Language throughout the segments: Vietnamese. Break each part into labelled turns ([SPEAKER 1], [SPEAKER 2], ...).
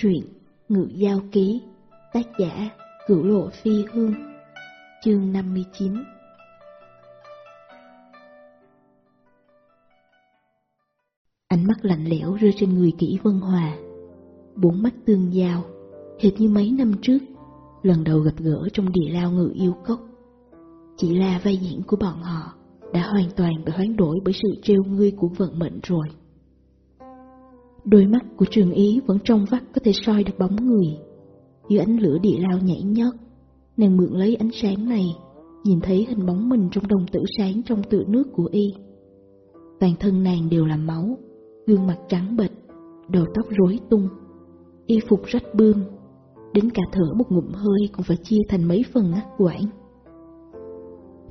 [SPEAKER 1] Truyện Ngự Giao Ký, Tác giả Cửu Lộ Phi Hương, Chương 59 Ánh mắt lạnh lẽo rơi trên người kỹ Vân Hòa. Bốn mắt tương giao, Hệt như mấy năm trước, Lần đầu gặp gỡ trong địa lao ngự yêu cốc. Chỉ là vai diễn của bọn họ Đã hoàn toàn bị hoán đổi bởi sự trêu ngươi của vận mệnh rồi. Đôi mắt của trường ý vẫn trong vắt có thể soi được bóng người. Dưới ánh lửa địa lao nhảy nhót, nàng mượn lấy ánh sáng này, nhìn thấy hình bóng mình trong đồng tử sáng trong tựa nước của y. Toàn thân nàng đều là máu, gương mặt trắng bệch, đầu tóc rối tung, y phục rách bươm, đến cả thở một ngụm hơi cũng phải chia thành mấy phần ngắt quãng.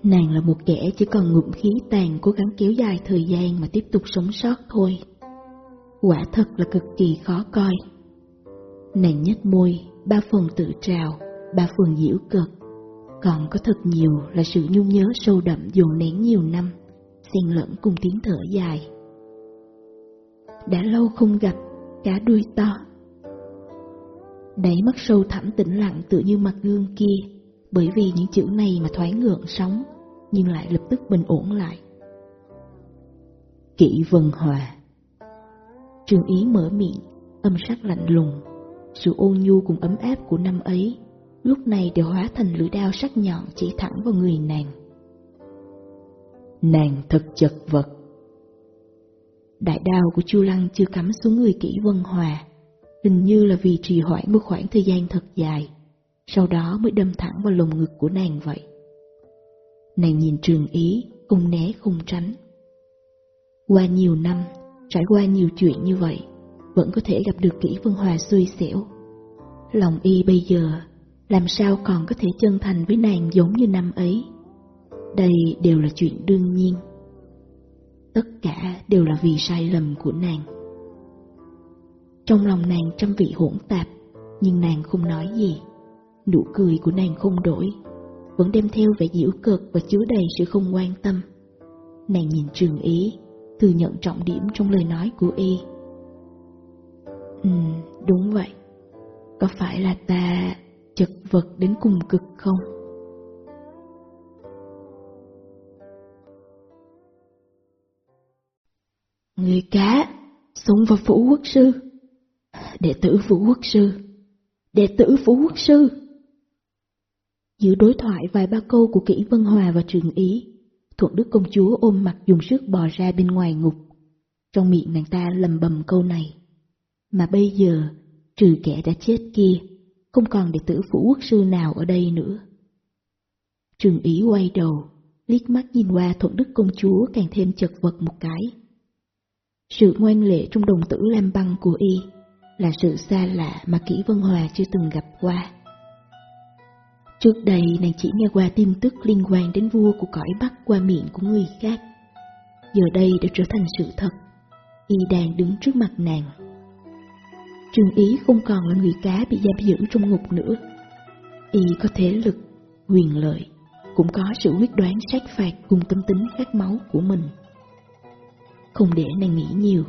[SPEAKER 1] Nàng là một kẻ chỉ còn ngụm khí tàn cố gắng kéo dài thời gian mà tiếp tục sống sót thôi quả thật là cực kỳ khó coi. Nàng nhếch môi, ba phần tự trào, ba phần diễu cợt, còn có thật nhiều là sự nhung nhớ sâu đậm dồn nén nhiều năm, xen lẫn cùng tiếng thở dài. Đã lâu không gặp, cá đuôi to. Đáy mắt sâu thẳm tĩnh lặng tự như mặt gương kia, bởi vì những chữ này mà thoáng ngượng sóng, nhưng lại lập tức bình ổn lại. Kỷ Vân Hòa Trường ý mở miệng, âm sắc lạnh lùng. Sự ôn nhu cùng ấm áp của năm ấy, lúc này đều hóa thành lưỡi đao sắc nhọn chỉ thẳng vào người nàng. Nàng thật chật vật. Đại đao của Chu Lăng chưa cắm xuống người kỹ Vân Hòa, hình như là vì trì hoãn một khoảng thời gian thật dài, sau đó mới đâm thẳng vào lồng ngực của nàng vậy. Nàng nhìn trường ý, không né không tránh. Qua nhiều năm, Trải qua nhiều chuyện như vậy, vẫn có thể gặp được kỹ Vân Hòa xui xẻo. Lòng y bây giờ, làm sao còn có thể chân thành với nàng giống như năm ấy. Đây đều là chuyện đương nhiên. Tất cả đều là vì sai lầm của nàng. Trong lòng nàng trăm vị hỗn tạp, nhưng nàng không nói gì. Nụ cười của nàng không đổi, vẫn đem theo vẻ diễu cợt và chứa đầy sự không quan tâm. Nàng nhìn trường ý, thừa nhận trọng điểm trong lời nói của y. Ừ, đúng vậy. Có phải là ta chật vật đến cùng cực không? Người cá, sống vào phủ quốc sư. Đệ tử phủ quốc sư. Đệ tử phủ quốc sư. Giữa đối thoại vài ba câu của Kỷ Vân Hòa và Trường Ý, Thuận Đức công chúa ôm mặt dùng sức bò ra bên ngoài ngục. Trong miệng nàng ta lầm bầm câu này. Mà bây giờ, trừ kẻ đã chết kia, không còn đệ tử phủ quốc sư nào ở đây nữa. Trường ý quay đầu, liếc mắt nhìn qua thuận đức công chúa càng thêm chật vật một cái. Sự ngoan lệ trong đồng tử lam băng của y là sự xa lạ mà Kỷ Vân Hòa chưa từng gặp qua. Trước đây nàng chỉ nghe qua tin tức liên quan đến vua của cõi Bắc qua miệng của người khác. Giờ đây đã trở thành sự thật. Y đang đứng trước mặt nàng. Trương Ý không còn là người cá bị giam giữ trong ngục nữa. Y có thế lực, quyền lợi, cũng có sự quyết đoán sát phạt cùng tâm tính khát máu của mình. Không để nàng nghĩ nhiều,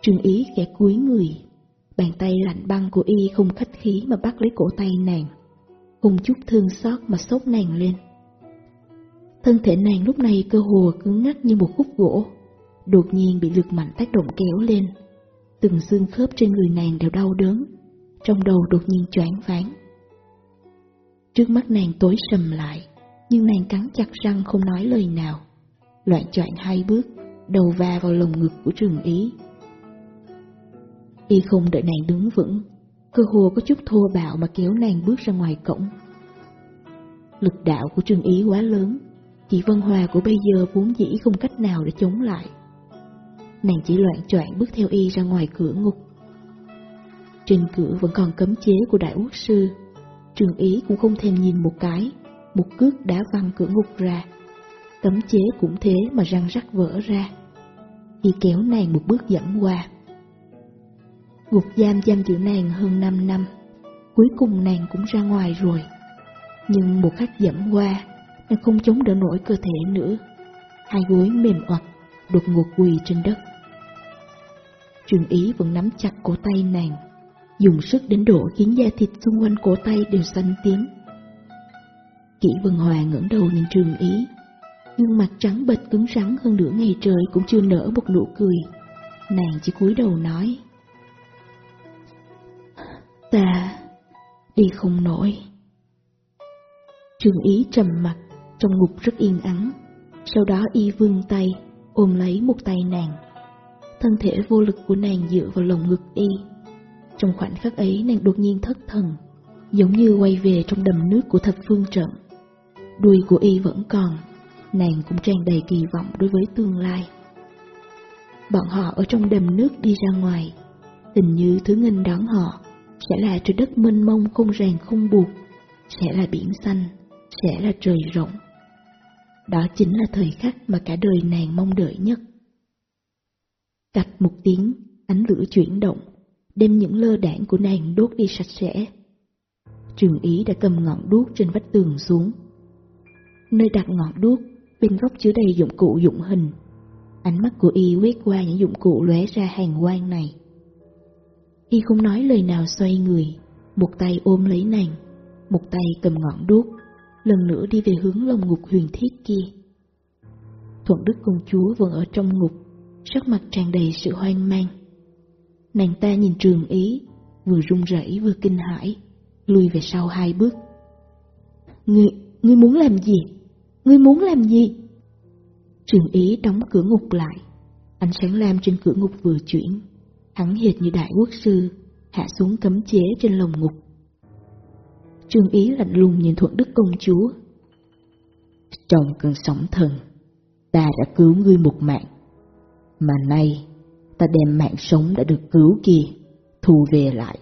[SPEAKER 1] Trương Ý kẻ cúi người, bàn tay lạnh băng của Y không khách khí mà bắt lấy cổ tay nàng cùng chút thương xót mà sốt nàng lên. Thân thể nàng lúc này cơ hồ cứng ngắc như một khúc gỗ, đột nhiên bị lực mạnh tác động kéo lên. Từng xương khớp trên người nàng đều đau đớn, trong đầu đột nhiên choáng váng. Trước mắt nàng tối sầm lại, nhưng nàng cắn chặt răng không nói lời nào. Loạn choạng hai bước, đầu va vào lồng ngực của trường ý. Y không đợi nàng đứng vững, cơ hồ có chút thô bạo mà kéo nàng bước ra ngoài cổng. Lực đạo của Trương Ý quá lớn, chị Vân Hòa của bây giờ vốn dĩ không cách nào để chống lại. Nàng chỉ loạn choạng bước theo y ra ngoài cửa ngục. Trên cửa vẫn còn cấm chế của đại quốc sư, Trương Ý cũng không thèm nhìn một cái, một cước đá văng cửa ngục ra. Cấm chế cũng thế mà răng rắc vỡ ra. Y kéo nàng một bước dẫn qua. Ngục giam giam giữ nàng hơn 5 năm, cuối cùng nàng cũng ra ngoài rồi. Nhưng một khắc dẫm qua, nàng không chống đỡ nổi cơ thể nữa. Hai gối mềm oặt, đột ngột quỳ trên đất. Trường ý vẫn nắm chặt cổ tay nàng, dùng sức đến độ khiến da thịt xung quanh cổ tay đều xanh tím. Kỷ Vân Hòa ngẩng đầu nhìn Trường Ý, gương mặt trắng bệch cứng rắn hơn nửa ngày trời cũng chưa nở một nụ cười. Nàng chỉ cúi đầu nói: "Ta đi không nổi." Trường Ý trầm mặt, trong ngục rất yên ắng. Sau đó y vươn tay, ôm lấy một tay nàng. Thân thể vô lực của nàng dựa vào lồng ngực y. Trong khoảnh khắc ấy nàng đột nhiên thất thần, giống như quay về trong đầm nước của thập phương trận. Đuôi của y vẫn còn, nàng cũng tràn đầy kỳ vọng đối với tương lai. Bọn họ ở trong đầm nước đi ra ngoài, hình như thứ nghênh đón họ sẽ là trời đất mênh mông không ràng không buộc, sẽ là biển xanh, sẽ là trời rộng. Đó chính là thời khắc mà cả đời nàng mong đợi nhất. Cạch một tiếng, ánh lửa chuyển động, đem những lơ đảng của nàng đốt đi sạch sẽ. Trường ý đã cầm ngọn đuốc trên vách tường xuống. Nơi đặt ngọn đuốc, bên góc chứa đầy dụng cụ dụng hình. Ánh mắt của y quét qua những dụng cụ lóe ra hàng quang này. Y không nói lời nào xoay người, một tay ôm lấy nàng, một tay cầm ngọn đuốc, lần nữa đi về hướng lồng ngục huyền thiết kia. Thuận Đức công chúa vẫn ở trong ngục, sắc mặt tràn đầy sự hoang mang. Nàng ta nhìn trường ý, vừa run rẩy vừa kinh hãi, lùi về sau hai bước. Ngươi, ngươi muốn làm gì? Ngươi muốn làm gì? Trường ý đóng cửa ngục lại, ánh sáng lam trên cửa ngục vừa chuyển, hắn hệt như đại quốc sư, hạ xuống cấm chế trên lồng ngục. Trương Ý lạnh lùng nhìn Thuận Đức công chúa. Trong cơn sóng thần, ta đã cứu ngươi một mạng, mà nay ta đem mạng sống đã được cứu kia, thu về lại.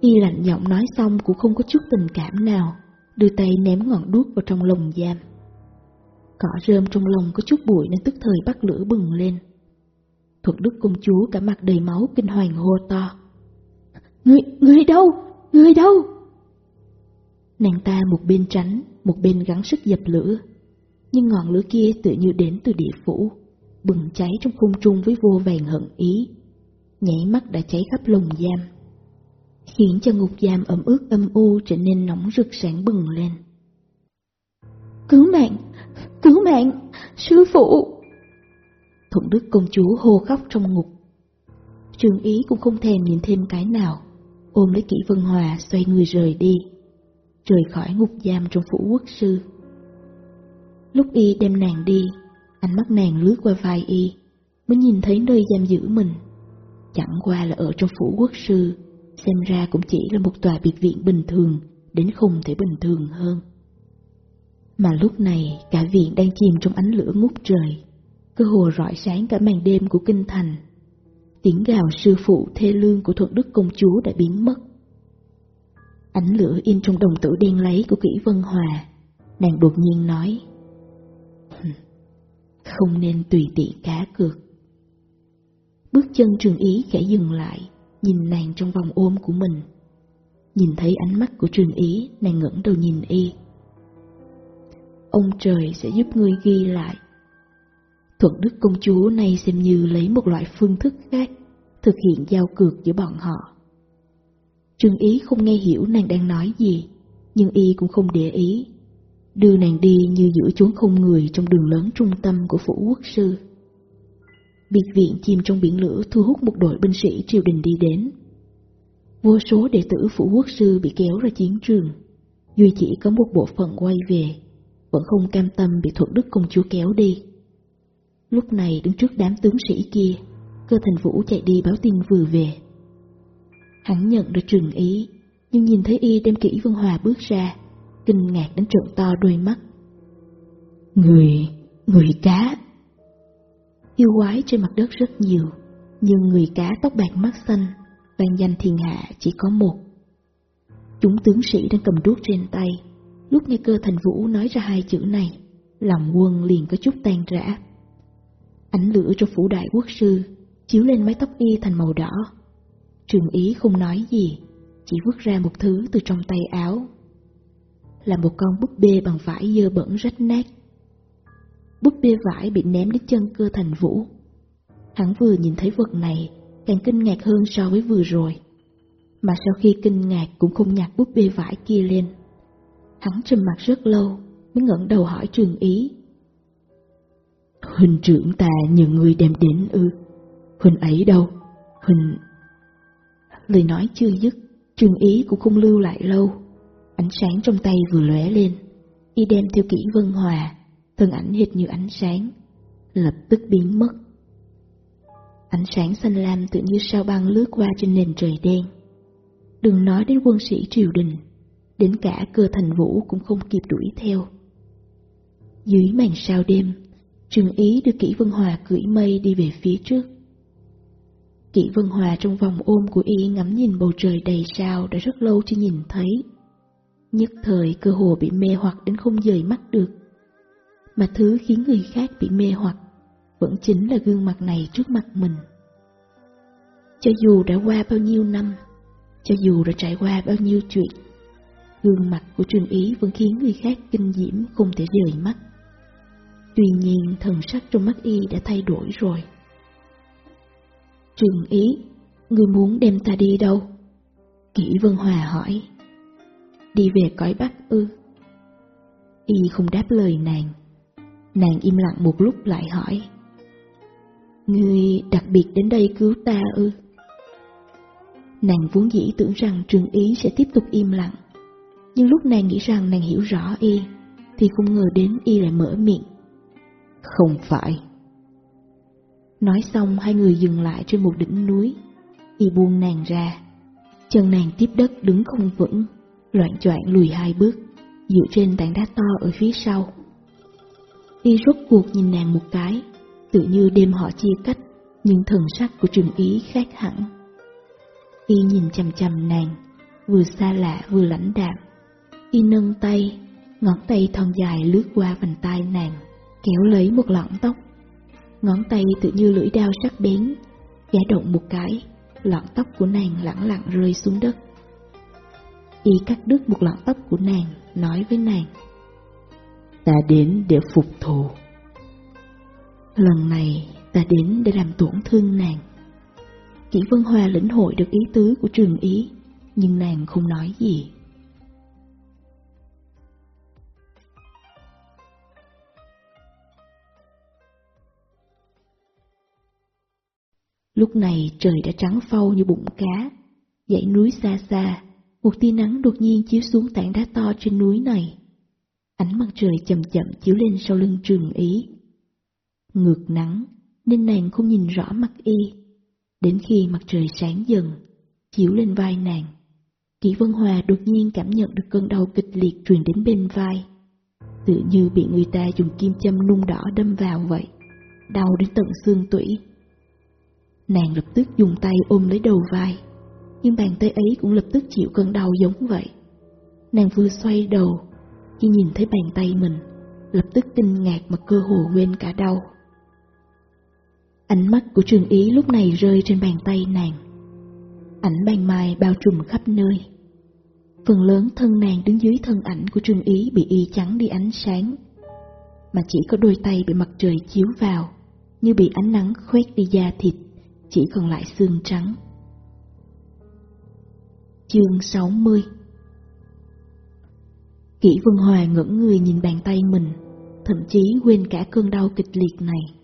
[SPEAKER 1] Y lạnh giọng nói xong cũng không có chút tình cảm nào, đưa tay ném ngọn đuốc vào trong lồng giam. Cỏ rơm trong lồng có chút bụi nên tức thời bắt lửa bừng lên. Thuận Đức công chúa cả mặt đầy máu kinh hoàng hô to. Người, người đâu? Người đâu? Nàng ta một bên tránh, một bên gắng sức dập lửa. Nhưng ngọn lửa kia tự như đến từ địa phủ, bừng cháy trong khung trung với vô vàng hận ý. Nhảy mắt đã cháy khắp lồng giam, khiến cho ngục giam ẩm ướt âm u trở nên nóng rực sáng bừng lên. Cứu mạng! Cứu mạng! Sư phụ! Thuận Đức công chúa hô khóc trong ngục. Trường ý cũng không thèm nhìn thêm cái nào ôm lấy kỹ Vân Hòa xoay người rời đi, rời khỏi ngục giam trong phủ quốc sư. Lúc y đem nàng đi, ánh mắt nàng lướt qua vai y, mới nhìn thấy nơi giam giữ mình. Chẳng qua là ở trong phủ quốc sư, xem ra cũng chỉ là một tòa biệt viện bình thường, đến không thể bình thường hơn. Mà lúc này cả viện đang chìm trong ánh lửa ngút trời, cơ hồ rọi sáng cả màn đêm của kinh thành tiếng gào sư phụ thê lương của thuận đức công chúa đã biến mất. Ánh lửa in trong đồng tử đen lấy của kỹ vân hòa, nàng đột nhiên nói, không nên tùy tiện cá cược. Bước chân trường ý khẽ dừng lại, nhìn nàng trong vòng ôm của mình. Nhìn thấy ánh mắt của trường ý, nàng ngẩng đầu nhìn y. Ông trời sẽ giúp ngươi ghi lại Thuận Đức công chúa nay xem như lấy một loại phương thức khác thực hiện giao cược giữa bọn họ. Trương Ý không nghe hiểu nàng đang nói gì, nhưng y cũng không để ý. Đưa nàng đi như giữa chốn không người trong đường lớn trung tâm của phủ quốc sư. Biệt viện chìm trong biển lửa thu hút một đội binh sĩ triều đình đi đến. Vô số đệ tử phủ quốc sư bị kéo ra chiến trường, duy chỉ có một bộ phận quay về, vẫn không cam tâm bị thuận đức công chúa kéo đi. Lúc này đứng trước đám tướng sĩ kia, cơ thành vũ chạy đi báo tin vừa về. Hắn nhận được trường ý, nhưng nhìn thấy y đem kỹ Vân Hòa bước ra, kinh ngạc đến trợn to đôi mắt. Người, người cá. Yêu quái trên mặt đất rất nhiều, nhưng người cá tóc bạc mắt xanh, vang danh thiên hạ chỉ có một. Chúng tướng sĩ đang cầm đuốc trên tay, lúc nghe cơ thành vũ nói ra hai chữ này, lòng quân liền có chút tan rã. Ánh lửa trong phủ đại quốc sư chiếu lên mái tóc y thành màu đỏ. Trường ý không nói gì, chỉ vứt ra một thứ từ trong tay áo. Là một con búp bê bằng vải dơ bẩn rách nát. Búp bê vải bị ném đến chân cơ thành vũ. Hắn vừa nhìn thấy vật này, càng kinh ngạc hơn so với vừa rồi. Mà sau khi kinh ngạc cũng không nhặt búp bê vải kia lên. Hắn trầm mặt rất lâu mới ngẩng đầu hỏi trường ý. Huynh trưởng ta nhờ người đem đến ư, huynh ấy đâu, huynh... Lời nói chưa dứt, trường ý cũng không lưu lại lâu. Ánh sáng trong tay vừa lóe lên, y đem theo kỹ vân hòa, thân ảnh hệt như ánh sáng, lập tức biến mất. Ánh sáng xanh lam tự như sao băng lướt qua trên nền trời đen. Đừng nói đến quân sĩ triều đình, đến cả cơ thành vũ cũng không kịp đuổi theo. Dưới màn sao đêm, Trừng Ý đưa Kỷ Vân Hòa cưỡi mây đi về phía trước. Kỷ Vân Hòa trong vòng ôm của y ngắm nhìn bầu trời đầy sao đã rất lâu chưa nhìn thấy. Nhất thời cơ hồ bị mê hoặc đến không rời mắt được. Mà thứ khiến người khác bị mê hoặc vẫn chính là gương mặt này trước mặt mình. Cho dù đã qua bao nhiêu năm, cho dù đã trải qua bao nhiêu chuyện, gương mặt của Trương Ý vẫn khiến người khác kinh diễm không thể rời mắt. Tuy nhiên thần sắc trong mắt y đã thay đổi rồi. Trường Ý, người muốn đem ta đi đâu? Kỷ Vân Hòa hỏi. Đi về cõi Bắc ư? Y không đáp lời nàng. Nàng im lặng một lúc lại hỏi. Ngươi đặc biệt đến đây cứu ta ư? Nàng vốn dĩ tưởng rằng Trường Ý sẽ tiếp tục im lặng, nhưng lúc nàng nghĩ rằng nàng hiểu rõ y, thì không ngờ đến y lại mở miệng. Không phải. Nói xong hai người dừng lại trên một đỉnh núi, y buông nàng ra. Chân nàng tiếp đất đứng không vững, loạn choạng lùi hai bước, dựa trên tảng đá to ở phía sau. Y rốt cuộc nhìn nàng một cái, tự như đêm họ chia cách, nhưng thần sắc của Trường Ý khác hẳn. Y nhìn chằm chằm nàng, vừa xa lạ vừa lãnh đạm. Y nâng tay, ngón tay thon dài lướt qua vành tai nàng, kéo lấy một lọn tóc. Ngón tay tự như lưỡi dao sắc bén, gã động một cái, lọn tóc của nàng lẳng lặng rơi xuống đất. Y cắt đứt một lọn tóc của nàng, nói với nàng. Ta đến để phục thù. Lần này ta đến để làm tổn thương nàng. Kỷ Vân Hoa lĩnh hội được ý tứ của trường ý, nhưng nàng không nói gì. Lúc này trời đã trắng phau như bụng cá, dãy núi xa xa, một tia nắng đột nhiên chiếu xuống tảng đá to trên núi này. Ánh mặt trời chậm chậm chiếu lên sau lưng trường ý. Ngược nắng, nên nàng không nhìn rõ mặt y. Đến khi mặt trời sáng dần, chiếu lên vai nàng, Kỷ Vân Hòa đột nhiên cảm nhận được cơn đau kịch liệt truyền đến bên vai. Tự như bị người ta dùng kim châm nung đỏ đâm vào vậy, đau đến tận xương tủy. Nàng lập tức dùng tay ôm lấy đầu vai, nhưng bàn tay ấy cũng lập tức chịu cơn đau giống vậy. Nàng vừa xoay đầu, khi nhìn thấy bàn tay mình, lập tức kinh ngạc mà cơ hồ quên cả đau. Ánh mắt của trường ý lúc này rơi trên bàn tay nàng. Ảnh ban mai bao trùm khắp nơi. Phần lớn thân nàng đứng dưới thân ảnh của trường ý bị y trắng đi ánh sáng, mà chỉ có đôi tay bị mặt trời chiếu vào, như bị ánh nắng khoét đi da thịt, chỉ còn lại xương trắng. Chương 60 Kỷ Vân Hòa ngẩng người nhìn bàn tay mình, thậm chí quên cả cơn đau kịch liệt này.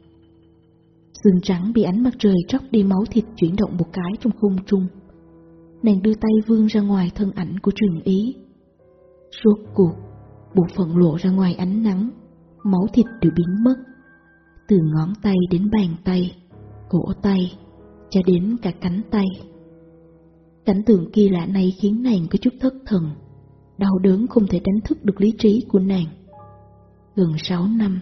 [SPEAKER 1] Xương trắng bị ánh mặt trời tróc đi máu thịt chuyển động một cái trong khung trung. Nàng đưa tay vươn ra ngoài thân ảnh của trường ý. Rốt cuộc, bộ phận lộ ra ngoài ánh nắng, máu thịt đều biến mất. Từ ngón tay đến bàn tay, cổ tay, cho đến cả cánh tay. Cảnh tượng kỳ lạ này khiến nàng có chút thất thần, đau đớn không thể đánh thức được lý trí của nàng. Gần sáu năm,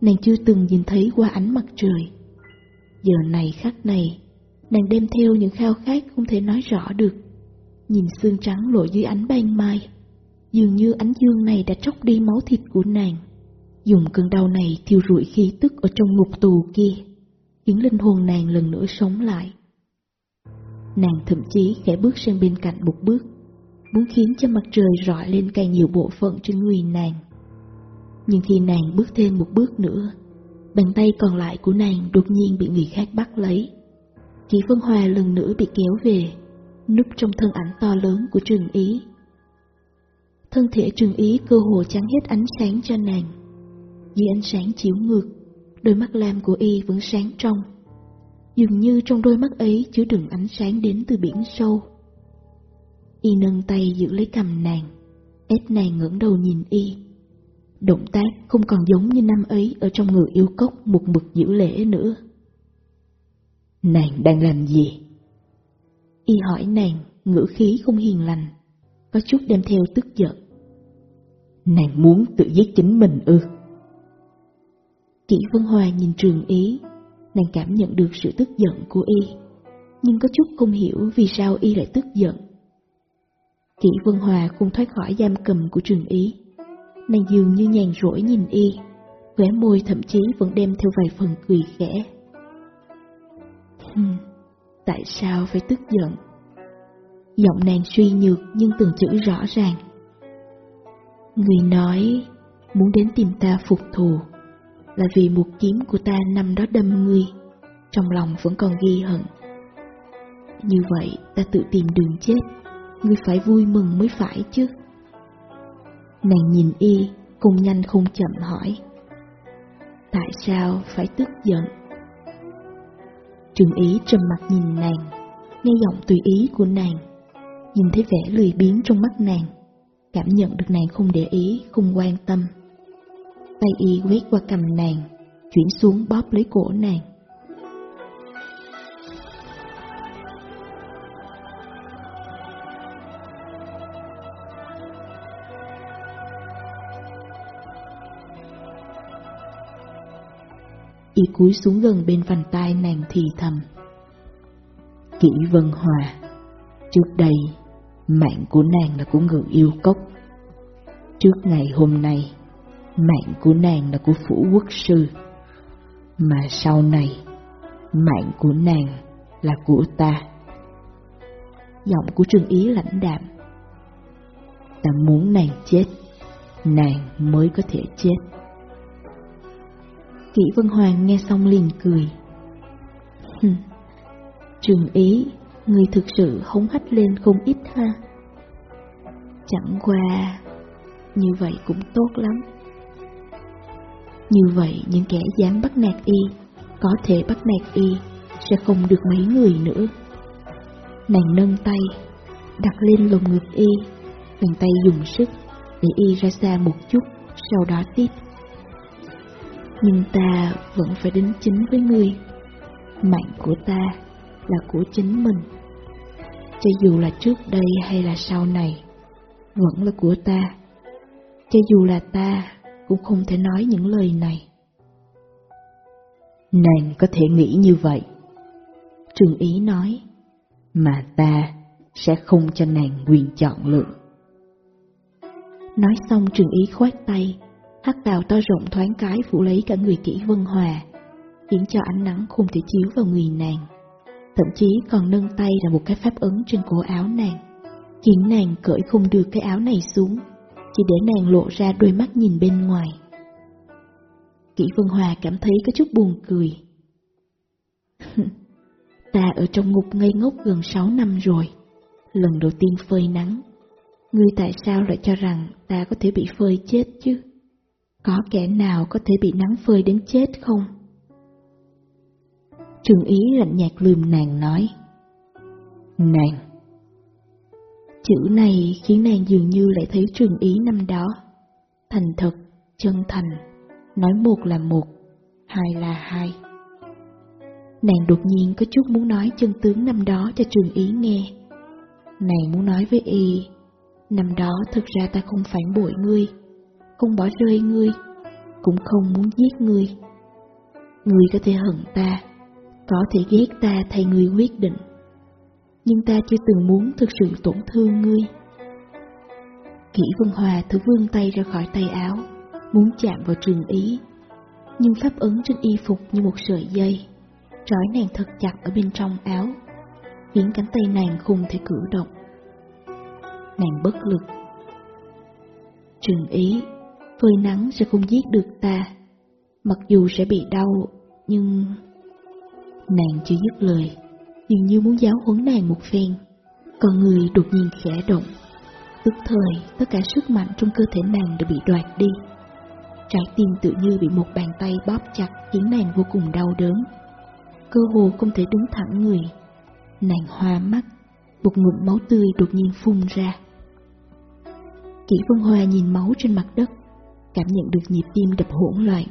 [SPEAKER 1] nàng chưa từng nhìn thấy qua ánh mặt trời. Giờ này khắc này, nàng đem theo những khao khát không thể nói rõ được. Nhìn xương trắng lộ dưới ánh ban mai, dường như ánh dương này đã tróc đi máu thịt của nàng. Dùng cơn đau này thiêu rụi khí tức ở trong ngục tù kia, khiến linh hồn nàng lần nữa sống lại. Nàng thậm chí khẽ bước sang bên cạnh một bước, muốn khiến cho mặt trời rọi lên càng nhiều bộ phận trên người nàng. Nhưng khi nàng bước thêm một bước nữa, Bàn tay còn lại của nàng đột nhiên bị người khác bắt lấy. Kỷ Vân Hòa lần nữa bị kéo về, núp trong thân ảnh to lớn của trường ý. Thân thể trường ý cơ hồ chắn hết ánh sáng cho nàng. Dưới ánh sáng chiếu ngược, đôi mắt lam của y vẫn sáng trong. Dường như trong đôi mắt ấy chứa đựng ánh sáng đến từ biển sâu. Y nâng tay giữ lấy cầm nàng, ép nàng ngẩng đầu nhìn y. Động tác không còn giống như năm ấy ở trong người yêu cốc một mực giữ lễ nữa. Nàng đang làm gì? Y hỏi nàng, ngữ khí không hiền lành, có chút đem theo tức giận. Nàng muốn tự giết chính mình ư? Kỷ Vân Hòa nhìn trường ý, nàng cảm nhận được sự tức giận của y, nhưng có chút không hiểu vì sao y lại tức giận. Kỷ Vân Hòa không thoát khỏi giam cầm của trường ý, nàng dường như nhàn rỗi nhìn y, khóe môi thậm chí vẫn đem theo vài phần cười khẽ. Hừm, tại sao phải tức giận? Giọng nàng suy nhược nhưng từng chữ rõ ràng. Người nói muốn đến tìm ta phục thù là vì một kiếm của ta năm đó đâm ngươi, trong lòng vẫn còn ghi hận. Như vậy ta tự tìm đường chết, ngươi phải vui mừng mới phải chứ. Nàng nhìn y, cùng nhanh không chậm hỏi. Tại sao phải tức giận? Trường ý trầm mặt nhìn nàng, nghe giọng tùy ý của nàng, nhìn thấy vẻ lười biếng trong mắt nàng, cảm nhận được nàng không để ý, không quan tâm. Tay y quét qua cầm nàng, chuyển xuống bóp lấy cổ nàng. Y cúi xuống gần bên vành tai nàng thì thầm. Kỷ Vân Hòa, trước đây, mạng của nàng là của người yêu cốc. Trước ngày hôm nay, mạng của nàng là của phủ quốc sư. Mà sau này, mạng của nàng là của ta. Giọng của Trương Ý lãnh đạm. Ta muốn nàng chết, nàng mới có thể chết. Kỷ Vân Hoàng nghe xong liền cười. Trường ý, người thực sự hống hách lên không ít ha. Chẳng qua, như vậy cũng tốt lắm. Như vậy những kẻ dám bắt nạt y, có thể bắt nạt y, sẽ không được mấy người nữa. Nàng nâng tay, đặt lên lồng ngực y, bàn tay dùng sức để y ra xa một chút, sau đó tiếp. Nhưng ta vẫn phải đính chính với ngươi. Mạng của ta là của chính mình. Cho dù là trước đây hay là sau này, vẫn là của ta. Cho dù là ta cũng không thể nói những lời này. Nàng có thể nghĩ như vậy. Trường ý nói, mà ta sẽ không cho nàng quyền chọn lựa. Nói xong trường ý khoát tay, hắc bào to rộng thoáng cái phủ lấy cả người kỹ vân hòa, khiến cho ánh nắng không thể chiếu vào người nàng. Thậm chí còn nâng tay là một cái pháp ấn trên cổ áo nàng, khiến nàng cởi không được cái áo này xuống, chỉ để nàng lộ ra đôi mắt nhìn bên ngoài. Kỷ Vân Hòa cảm thấy có chút buồn cười. ta ở trong ngục ngây ngốc gần 6 năm rồi, lần đầu tiên phơi nắng. Ngươi tại sao lại cho rằng ta có thể bị phơi chết chứ? Có kẻ nào có thể bị nắng phơi đến chết không? Trường ý lạnh nhạt lườm nàng nói. Nàng! Chữ này khiến nàng dường như lại thấy trường ý năm đó. Thành thật, chân thành, nói một là một, hai là hai. Nàng đột nhiên có chút muốn nói chân tướng năm đó cho trường ý nghe. Nàng muốn nói với y, năm đó thực ra ta không phản bội ngươi, không bỏ rơi ngươi, cũng không muốn giết ngươi. Ngươi có thể hận ta, có thể ghét ta thay ngươi quyết định, nhưng ta chưa từng muốn thực sự tổn thương ngươi. Kỷ Vân Hòa thử vươn tay ra khỏi tay áo, muốn chạm vào trường ý, nhưng pháp ấn trên y phục như một sợi dây, trói nàng thật chặt ở bên trong áo, khiến cánh tay nàng không thể cử động. Nàng bất lực. Trường ý phơi nắng sẽ không giết được ta. Mặc dù sẽ bị đau, nhưng... Nàng chưa dứt lời, dường như muốn giáo huấn nàng một phen. Con người đột nhiên khẽ động. Tức thời, tất cả sức mạnh trong cơ thể nàng đều bị đoạt đi. Trái tim tự như bị một bàn tay bóp chặt khiến nàng vô cùng đau đớn. Cơ hồ không thể đứng thẳng người. Nàng hoa mắt, một ngụm máu tươi đột nhiên phun ra. Kỷ Vân Hoa nhìn máu trên mặt đất, cảm nhận được nhịp tim đập hỗn loạn.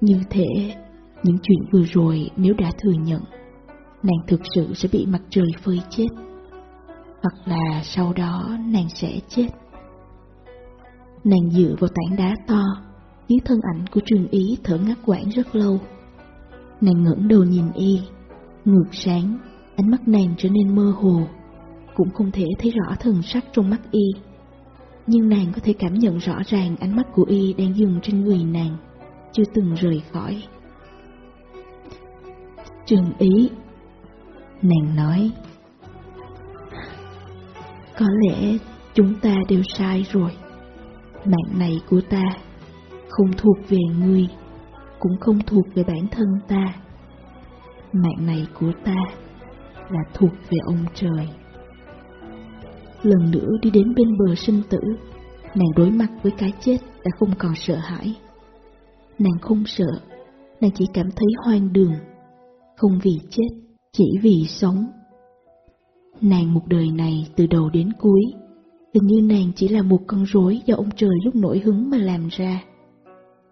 [SPEAKER 1] Như thể, những chuyện vừa rồi nếu đã thừa nhận, nàng thực sự sẽ bị mặt trời phơi chết. Hoặc là sau đó nàng sẽ chết. Nàng dựa vào tảng đá to, dưới thân ảnh của trường ý thở ngắt quãng rất lâu. Nàng ngẩng đầu nhìn y, ngược sáng, ánh mắt nàng trở nên mơ hồ, cũng không thể thấy rõ thần sắc trong mắt y nhưng nàng có thể cảm nhận rõ ràng ánh mắt của y đang dừng trên người nàng, chưa từng rời khỏi. Trường ý, nàng nói, có lẽ chúng ta đều sai rồi. Mạng này của ta không thuộc về ngươi, cũng không thuộc về bản thân ta. Mạng này của ta là thuộc về ông trời lần nữa đi đến bên bờ sinh tử, nàng đối mặt với cái chết đã không còn sợ hãi. Nàng không sợ, nàng chỉ cảm thấy hoang đường, không vì chết, chỉ vì sống. Nàng một đời này từ đầu đến cuối, hình như nàng chỉ là một con rối do ông trời lúc nổi hứng mà làm ra.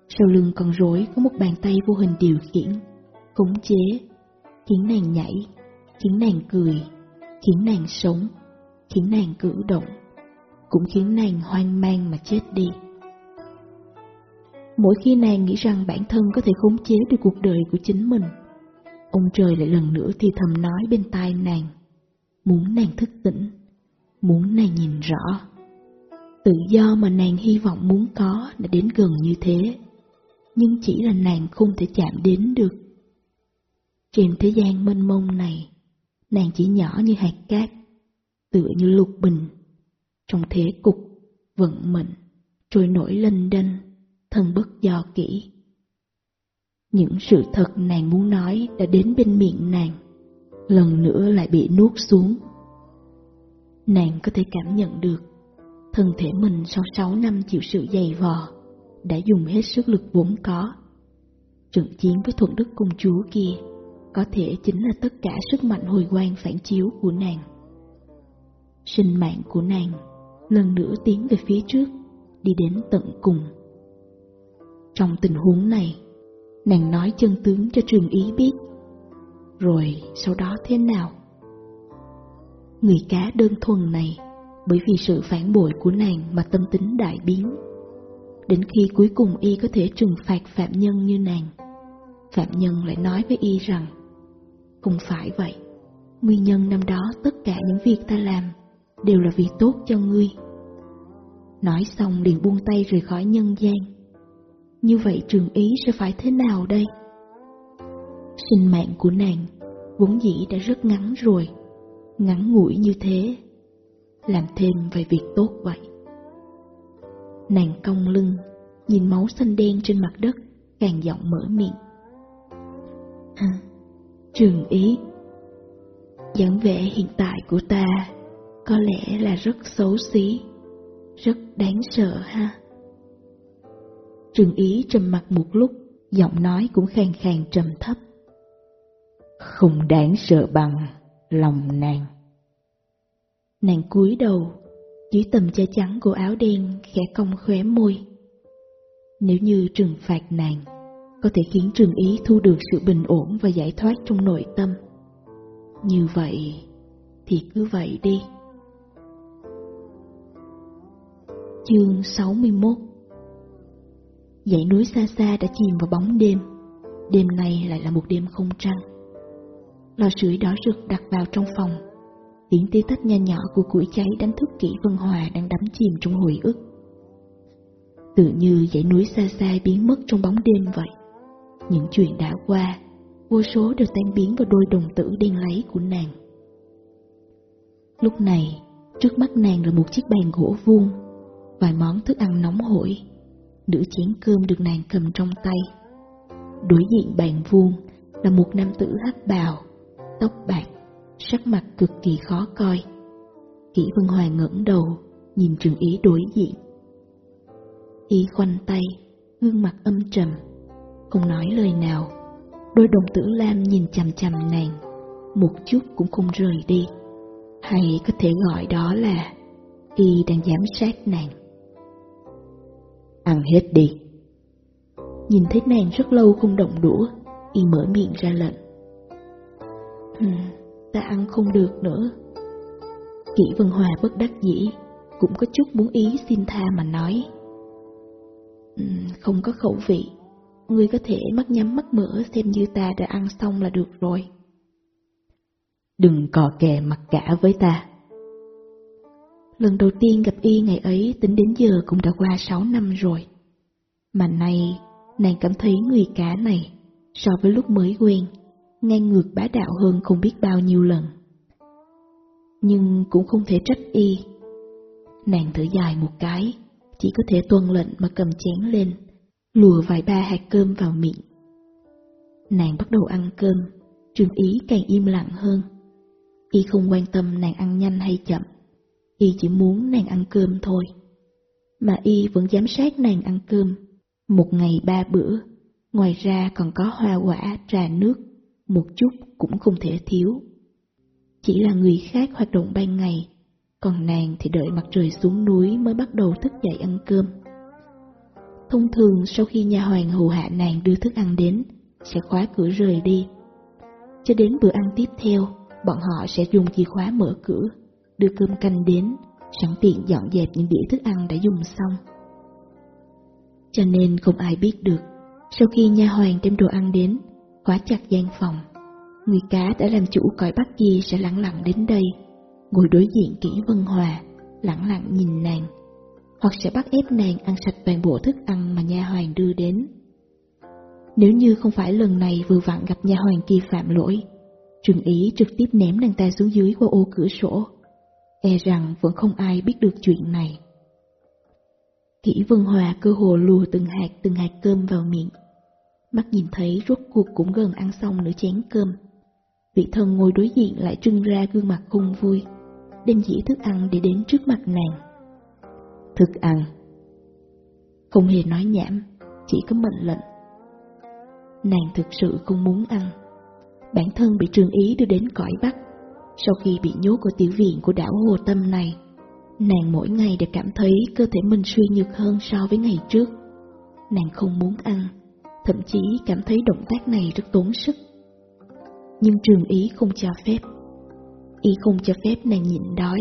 [SPEAKER 1] Sau lưng con rối có một bàn tay vô hình điều khiển, khống chế, khiến nàng nhảy, khiến nàng cười, khiến nàng sống khiến nàng cử động, cũng khiến nàng hoang mang mà chết đi. Mỗi khi nàng nghĩ rằng bản thân có thể khống chế được cuộc đời của chính mình, ông trời lại lần nữa thì thầm nói bên tai nàng, muốn nàng thức tỉnh, muốn nàng nhìn rõ. Tự do mà nàng hy vọng muốn có đã đến gần như thế, nhưng chỉ là nàng không thể chạm đến được. Trên thế gian mênh mông này, nàng chỉ nhỏ như hạt cát, tựa như lục bình, trong thế cục, vận mệnh, trôi nổi lênh đênh, thân bất do kỹ. Những sự thật nàng muốn nói đã đến bên miệng nàng, lần nữa lại bị nuốt xuống. Nàng có thể cảm nhận được, thân thể mình sau sáu năm chịu sự dày vò, đã dùng hết sức lực vốn có. Trận chiến với thuận đức công chúa kia, có thể chính là tất cả sức mạnh hồi quang phản chiếu của nàng sinh mạng của nàng lần nữa tiến về phía trước, đi đến tận cùng. Trong tình huống này, nàng nói chân tướng cho trường ý biết, rồi sau đó thế nào? Người cá đơn thuần này, bởi vì sự phản bội của nàng mà tâm tính đại biến. Đến khi cuối cùng y có thể trừng phạt phạm nhân như nàng, phạm nhân lại nói với y rằng, không phải vậy, nguyên nhân năm đó tất cả những việc ta làm đều là vì tốt cho ngươi. Nói xong liền buông tay rời khỏi nhân gian. Như vậy trường ý sẽ phải thế nào đây? Sinh mạng của nàng vốn dĩ đã rất ngắn rồi, ngắn ngủi như thế, làm thêm vài việc tốt vậy. Nàng cong lưng, nhìn máu xanh đen trên mặt đất, càng giọng mở miệng. À, trường ý, dáng vẻ hiện tại của ta có lẽ là rất xấu xí, rất đáng sợ ha. Trường ý trầm mặt một lúc, giọng nói cũng khàn khàn trầm thấp. Không đáng sợ bằng lòng nàng. Nàng cúi đầu, dưới tầm che trắng của áo đen khẽ cong khóe môi. Nếu như trừng phạt nàng, có thể khiến trường ý thu được sự bình ổn và giải thoát trong nội tâm. Như vậy, thì cứ vậy đi. Chương 61 Dãy núi xa xa đã chìm vào bóng đêm. Đêm nay lại là một đêm không trăng. Lò sưởi đỏ rực đặt vào trong phòng. Tiếng tí tách nho nhỏ của củi cháy đánh thức kỹ Vân Hòa đang đắm chìm trong hồi ức. Tự như dãy núi xa xa biến mất trong bóng đêm vậy. Những chuyện đã qua Vô số đều tan biến vào đôi đồng tử đen lấy của nàng. Lúc này Trước mắt nàng là một chiếc bàn gỗ vuông vài món thức ăn nóng hổi, nửa chén cơm được nàng cầm trong tay. Đối diện bàn vuông là một nam tử hắc bào, tóc bạc, sắc mặt cực kỳ khó coi. Kỷ Vân Hòa ngẩng đầu, nhìn trường ý đối diện. Y khoanh tay, gương mặt âm trầm, không nói lời nào. Đôi đồng tử lam nhìn chằm chằm nàng, một chút cũng không rời đi. Hay có thể gọi đó là y đang giám sát nàng. Ăn hết đi. Nhìn thấy nàng rất lâu không động đũa, y mở miệng ra lệnh. Ừ, ta ăn không được nữa. Kỷ Vân Hòa bất đắc dĩ, cũng có chút muốn ý xin tha mà nói. Không có khẩu vị, ngươi có thể mắt nhắm mắt mở xem như ta đã ăn xong là được rồi. Đừng cò kè mặt cả với ta. Lần đầu tiên gặp y ngày ấy tính đến giờ cũng đã qua 6 năm rồi. Mà nay, nàng cảm thấy người cả này, so với lúc mới quen, ngang ngược bá đạo hơn không biết bao nhiêu lần. Nhưng cũng không thể trách y. Nàng thở dài một cái, chỉ có thể tuân lệnh mà cầm chén lên, lùa vài ba hạt cơm vào miệng. Nàng bắt đầu ăn cơm, trường ý càng im lặng hơn. Y không quan tâm nàng ăn nhanh hay chậm, Y chỉ muốn nàng ăn cơm thôi. Mà Y vẫn giám sát nàng ăn cơm, một ngày ba bữa, ngoài ra còn có hoa quả, trà nước, một chút cũng không thể thiếu. Chỉ là người khác hoạt động ban ngày, còn nàng thì đợi mặt trời xuống núi mới bắt đầu thức dậy ăn cơm. Thông thường sau khi nhà hoàng hầu hạ nàng đưa thức ăn đến, sẽ khóa cửa rời đi. Cho đến bữa ăn tiếp theo, bọn họ sẽ dùng chìa khóa mở cửa đưa cơm canh đến, sẵn tiện dọn dẹp những đĩa thức ăn đã dùng xong. Cho nên không ai biết được, sau khi nha hoàng đem đồ ăn đến, khóa chặt gian phòng, người cá đã làm chủ cõi bắt kia sẽ lặng lặng đến đây, ngồi đối diện kỹ Vân Hòa, lặng lặng nhìn nàng, hoặc sẽ bắt ép nàng ăn sạch toàn bộ thức ăn mà nha hoàng đưa đến. Nếu như không phải lần này vừa vặn gặp nha hoàng kia phạm lỗi, trường Ý trực tiếp ném nàng ta xuống dưới qua ô cửa sổ, e rằng vẫn không ai biết được chuyện này. Kỷ Vân Hòa cơ hồ lùa từng hạt từng hạt cơm vào miệng. Mắt nhìn thấy rốt cuộc cũng gần ăn xong nửa chén cơm. Vị thần ngồi đối diện lại trưng ra gương mặt không vui, đem dĩa thức ăn để đến trước mặt nàng. Thức ăn. Không hề nói nhảm, chỉ có mệnh lệnh. Nàng thực sự không muốn ăn. Bản thân bị trường ý đưa đến cõi Bắc, sau khi bị nhốt ở tiểu viện của đảo Hồ Tâm này, nàng mỗi ngày đều cảm thấy cơ thể mình suy nhược hơn so với ngày trước. Nàng không muốn ăn, thậm chí cảm thấy động tác này rất tốn sức. Nhưng trường ý không cho phép. Y không cho phép nàng nhịn đói,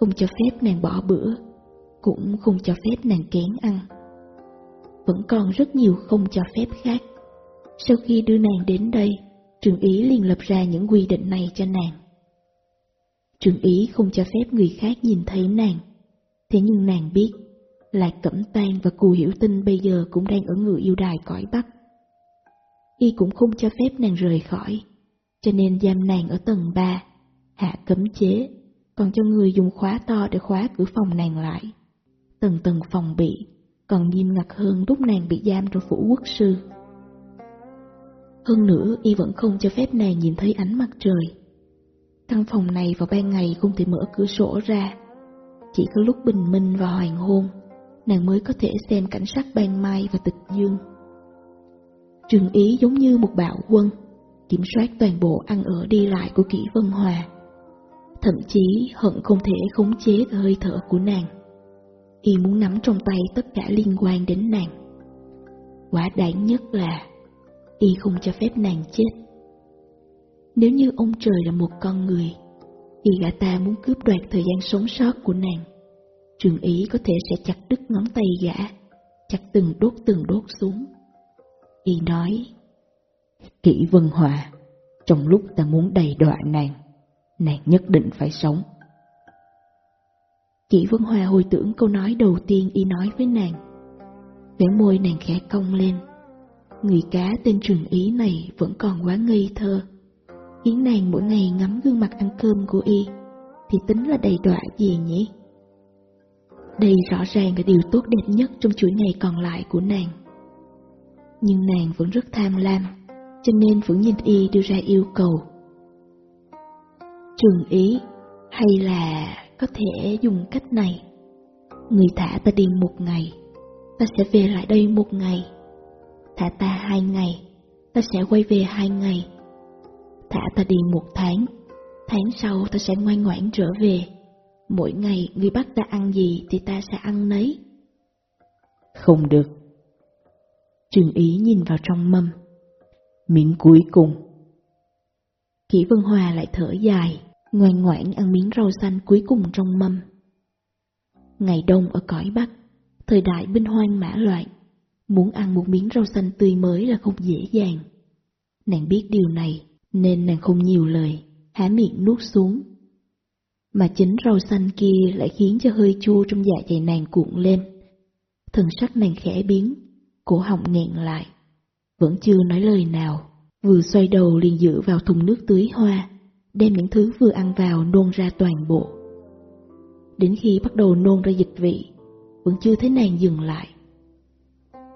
[SPEAKER 1] không cho phép nàng bỏ bữa, cũng không cho phép nàng kén ăn. Vẫn còn rất nhiều không cho phép khác. Sau khi đưa nàng đến đây, trường ý liền lập ra những quy định này cho nàng. Trường ý không cho phép người khác nhìn thấy nàng. Thế nhưng nàng biết, Lạc Cẩm Tang và Cù Hiểu Tinh bây giờ cũng đang ở ngựa yêu đài cõi Bắc. Y cũng không cho phép nàng rời khỏi, cho nên giam nàng ở tầng 3, hạ cấm chế, còn cho người dùng khóa to để khóa cửa phòng nàng lại. Tầng tầng phòng bị, còn nghiêm ngặt hơn lúc nàng bị giam trong phủ quốc sư. Hơn nữa, y vẫn không cho phép nàng nhìn thấy ánh mặt trời. Căn phòng này vào ban ngày không thể mở cửa sổ ra. Chỉ có lúc bình minh và hoàng hôn, nàng mới có thể xem cảnh sắc ban mai và tịch dương. Trường ý giống như một bạo quân, kiểm soát toàn bộ ăn ở đi lại của kỹ vân hòa. Thậm chí hận không thể khống chế hơi thở của nàng. Y muốn nắm trong tay tất cả liên quan đến nàng. Quả đáng nhất là Y không cho phép nàng chết. Nếu như ông trời là một con người, thì gã ta muốn cướp đoạt thời gian sống sót của nàng. Trường ý có thể sẽ chặt đứt ngón tay gã, chặt từng đốt từng đốt xuống. Y nói, Kỷ Vân Hòa, trong lúc ta muốn đầy đọa nàng, nàng nhất định phải sống. Kỷ Vân Hòa hồi tưởng câu nói đầu tiên y nói với nàng. Vẻ môi nàng khẽ cong lên. Người cá tên trường ý này vẫn còn quá ngây thơ khiến nàng mỗi ngày ngắm gương mặt ăn cơm của y, thì tính là đầy đọa gì nhỉ? Đây rõ ràng là điều tốt đẹp nhất trong chuỗi ngày còn lại của nàng. Nhưng nàng vẫn rất tham lam, cho nên vẫn nhìn y đưa ra yêu cầu. Trường ý, hay là có thể dùng cách này. Người thả ta đi một ngày, ta sẽ về lại đây một ngày. Thả ta hai ngày, ta sẽ quay về hai ngày. Thả ta đi một tháng, tháng sau ta sẽ ngoan ngoãn trở về. Mỗi ngày người bắt ta ăn gì thì ta sẽ ăn nấy.
[SPEAKER 2] Không được. Trường ý nhìn vào trong mâm. Miếng cuối cùng.
[SPEAKER 1] Kỷ Vân Hòa lại thở dài, ngoan ngoãn ăn miếng rau xanh cuối cùng trong mâm. Ngày đông ở cõi Bắc, thời đại binh hoang mã loạn, muốn ăn một miếng rau xanh tươi mới là không dễ dàng. Nàng biết điều này, nên nàng không nhiều lời, há miệng nuốt xuống. Mà chính rau xanh kia lại khiến cho hơi chua trong dạ dày nàng cuộn lên. Thần sắc nàng khẽ biến, cổ họng nghẹn lại, vẫn chưa nói lời nào, vừa xoay đầu liền dựa vào thùng nước tưới hoa, đem những thứ vừa ăn vào nôn ra toàn bộ. Đến khi bắt đầu nôn ra dịch vị, vẫn chưa thấy nàng dừng lại.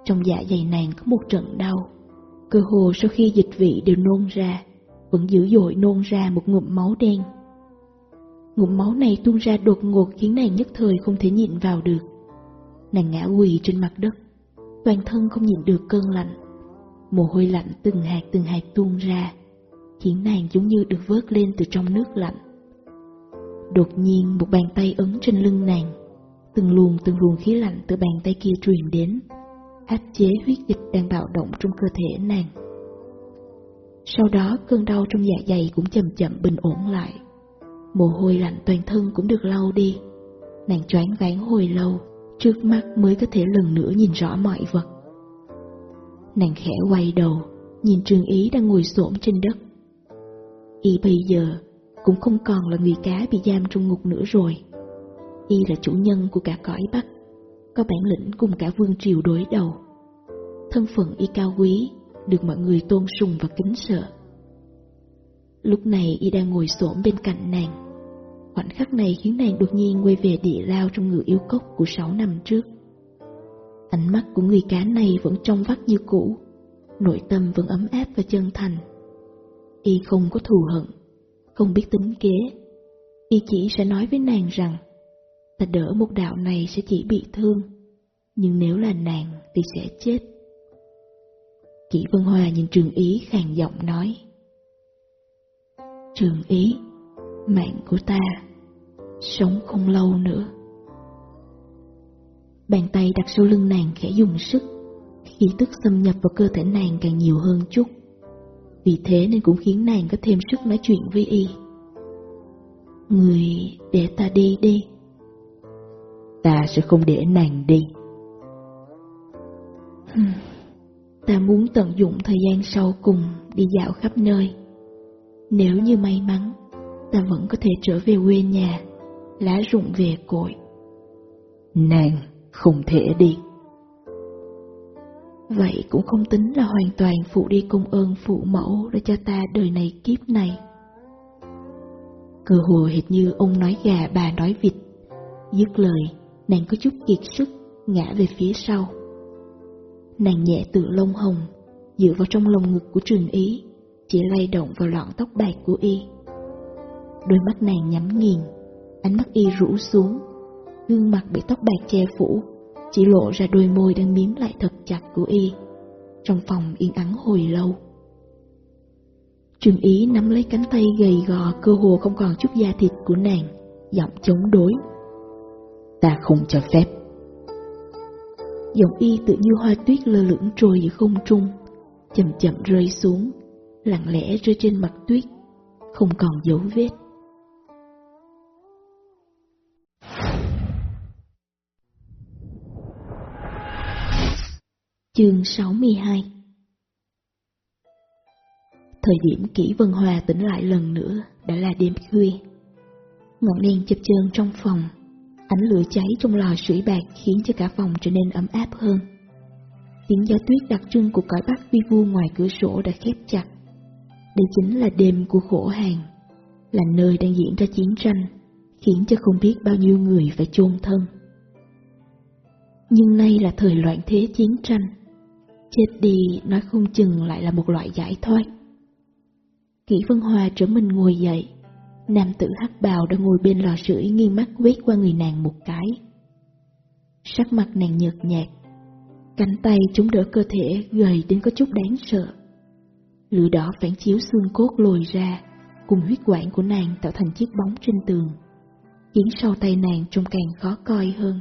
[SPEAKER 1] Trong dạ dày nàng có một trận đau, cơ hồ sau khi dịch vị đều nôn ra, vẫn dữ dội nôn ra một ngụm máu đen. Ngụm máu này tuôn ra đột ngột khiến nàng nhất thời không thể nhịn vào được. Nàng ngã quỳ trên mặt đất, toàn thân không nhịn được cơn lạnh. Mồ hôi lạnh từng hạt từng hạt tuôn ra, khiến nàng giống như được vớt lên từ trong nước lạnh. Đột nhiên một bàn tay ấn trên lưng nàng, từng luồng từng luồng khí lạnh từ bàn tay kia truyền đến, áp chế huyết dịch đang bạo động trong cơ thể nàng. Sau đó cơn đau trong dạ dày cũng chậm chậm bình ổn lại. Mồ hôi lạnh toàn thân cũng được lau đi. Nàng choáng váng hồi lâu, trước mắt mới có thể lần nữa nhìn rõ mọi vật. Nàng khẽ quay đầu, nhìn trường ý đang ngồi xổm trên đất. Y bây giờ cũng không còn là người cá bị giam trong ngục nữa rồi. Y là chủ nhân của cả cõi Bắc, có bản lĩnh cùng cả vương triều đối đầu. Thân phận Y cao quý, được mọi người tôn sùng và kính sợ. Lúc này Y đang ngồi xổm bên cạnh nàng. Khoảnh khắc này khiến nàng đột nhiên quay về địa lao trong người yêu cốc của sáu năm trước. Ánh mắt của người cá này vẫn trong vắt như cũ, nội tâm vẫn ấm áp và chân thành. Y không có thù hận, không biết tính kế. Y chỉ sẽ nói với nàng rằng, ta đỡ một đạo này sẽ chỉ bị thương, nhưng nếu là nàng thì sẽ chết. Kỷ Vân Hòa nhìn Trường Ý khàn giọng nói. Trường Ý, mạng của ta, sống không lâu nữa. Bàn tay đặt sau lưng nàng khẽ dùng sức, khí tức xâm nhập vào cơ thể nàng càng nhiều hơn chút. Vì thế nên cũng khiến nàng có thêm sức nói chuyện với y. Người để ta đi đi.
[SPEAKER 2] Ta sẽ không để nàng đi
[SPEAKER 1] ta muốn tận dụng thời gian sau cùng đi dạo khắp nơi. Nếu như may mắn, ta vẫn có thể trở về quê nhà, lá rụng về cội.
[SPEAKER 2] Nàng không thể đi.
[SPEAKER 1] Vậy cũng không tính là hoàn toàn phụ đi công ơn phụ mẫu để cho ta đời này kiếp này. Cơ hồ hệt như ông nói gà bà nói vịt. Dứt lời, nàng có chút kiệt sức, ngã về phía sau. Nàng nhẹ tựa lông hồng, dựa vào trong lồng ngực của trường ý, chỉ lay động vào lọn tóc bạc của y. Đôi mắt nàng nhắm nghiền, ánh mắt y rũ xuống, gương mặt bị tóc bạc che phủ, chỉ lộ ra đôi môi đang miếm lại thật chặt của y. Trong phòng yên ắng hồi lâu. Trường ý nắm lấy cánh tay gầy gò cơ hồ không còn chút da thịt của nàng, giọng chống đối.
[SPEAKER 2] Ta không cho phép.
[SPEAKER 1] Giọng y tự như hoa tuyết lơ lửng trôi giữa không trung, chậm chậm rơi xuống, lặng lẽ rơi trên mặt tuyết, không còn dấu vết. Chương 62 Thời điểm kỹ Vân Hòa tỉnh lại lần nữa đã là đêm khuya. Ngọn đèn chập chờn trong phòng, ánh lửa cháy trong lò sưởi bạc khiến cho cả phòng trở nên ấm áp hơn. Tiếng gió tuyết đặc trưng của cõi bắc vi vu ngoài cửa sổ đã khép chặt. Đây chính là đêm của khổ hàng, là nơi đang diễn ra chiến tranh, khiến cho không biết bao nhiêu người phải chôn thân. Nhưng nay là thời loạn thế chiến tranh, chết đi nói không chừng lại là một loại giải thoát. Kỷ Vân Hòa trở mình ngồi dậy, Nam tử hắc bào đang ngồi bên lò sưởi nghiêng mắt quét qua người nàng một cái. Sắc mặt nàng nhợt nhạt, cánh tay chống đỡ cơ thể gầy đến có chút đáng sợ. Lửa đỏ phản chiếu xương cốt lồi ra, cùng huyết quản của nàng tạo thành chiếc bóng trên tường, khiến sau tay nàng trông càng khó coi hơn.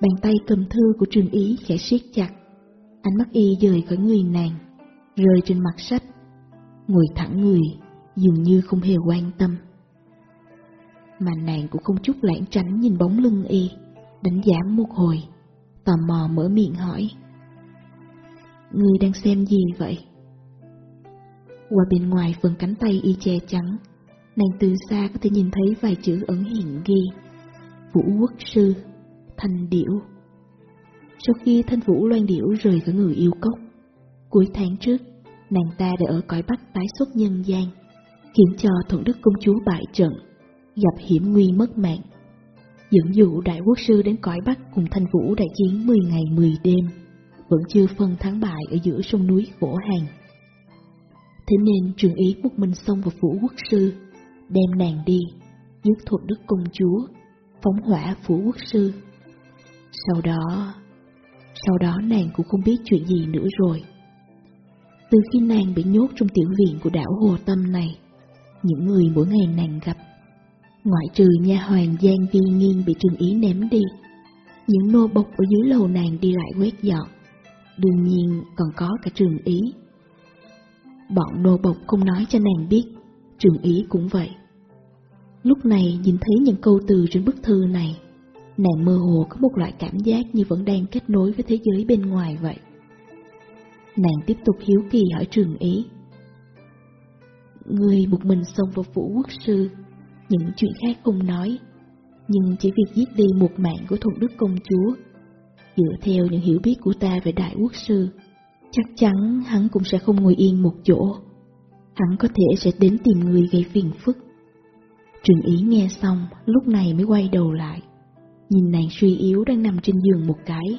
[SPEAKER 1] Bàn tay cầm thư của trường ý khẽ siết chặt, ánh mắt y rời khỏi người nàng, rơi trên mặt sách, ngồi thẳng người, dường như không hề quan tâm. Mà nàng cũng không chút lãng tránh nhìn bóng lưng y, đánh giá một hồi, tò mò mở miệng hỏi. Người đang xem gì vậy? Qua bên ngoài phần cánh tay y che trắng, nàng từ xa có thể nhìn thấy vài chữ ẩn hiện ghi. Vũ quốc sư, thanh điểu. Sau khi thanh vũ loan điểu rời khỏi người yêu cốc, cuối tháng trước, nàng ta đã ở cõi bắc tái xuất nhân gian, khiến cho thuận đức công chúa bại trận, gặp hiểm nguy mất mạng. Dẫn dụ đại quốc sư đến cõi bắc cùng thanh vũ đại chiến 10 ngày 10 đêm, vẫn chưa phân thắng bại ở giữa sông núi khổ hàng. Thế nên trường ý một mình xông vào phủ quốc sư, đem nàng đi, giết thuận đức công chúa, phóng hỏa phủ quốc sư. Sau đó, sau đó nàng cũng không biết chuyện gì nữa rồi. Từ khi nàng bị nhốt trong tiểu viện của đảo Hồ Tâm này, những người mỗi ngày nàng gặp, ngoại trừ nha hoàng Giang Vi Nghiên bị trường ý ném đi, những nô bộc ở dưới lầu nàng đi lại quét dọn, đương nhiên còn có cả trường ý. Bọn nô bộc không nói cho nàng biết, trường ý cũng vậy. Lúc này nhìn thấy những câu từ trên bức thư này, nàng mơ hồ có một loại cảm giác như vẫn đang kết nối với thế giới bên ngoài vậy. Nàng tiếp tục hiếu kỳ hỏi trường ý. Người một mình xông vào phủ quốc sư, những chuyện khác không nói, nhưng chỉ việc giết đi một mạng của thuận đức công chúa. Dựa theo những hiểu biết của ta về đại quốc sư, chắc chắn hắn cũng sẽ không ngồi yên một chỗ. Hắn có thể sẽ đến tìm người gây phiền phức. Trường ý nghe xong, lúc này mới quay đầu lại, nhìn nàng suy yếu đang nằm trên giường một cái.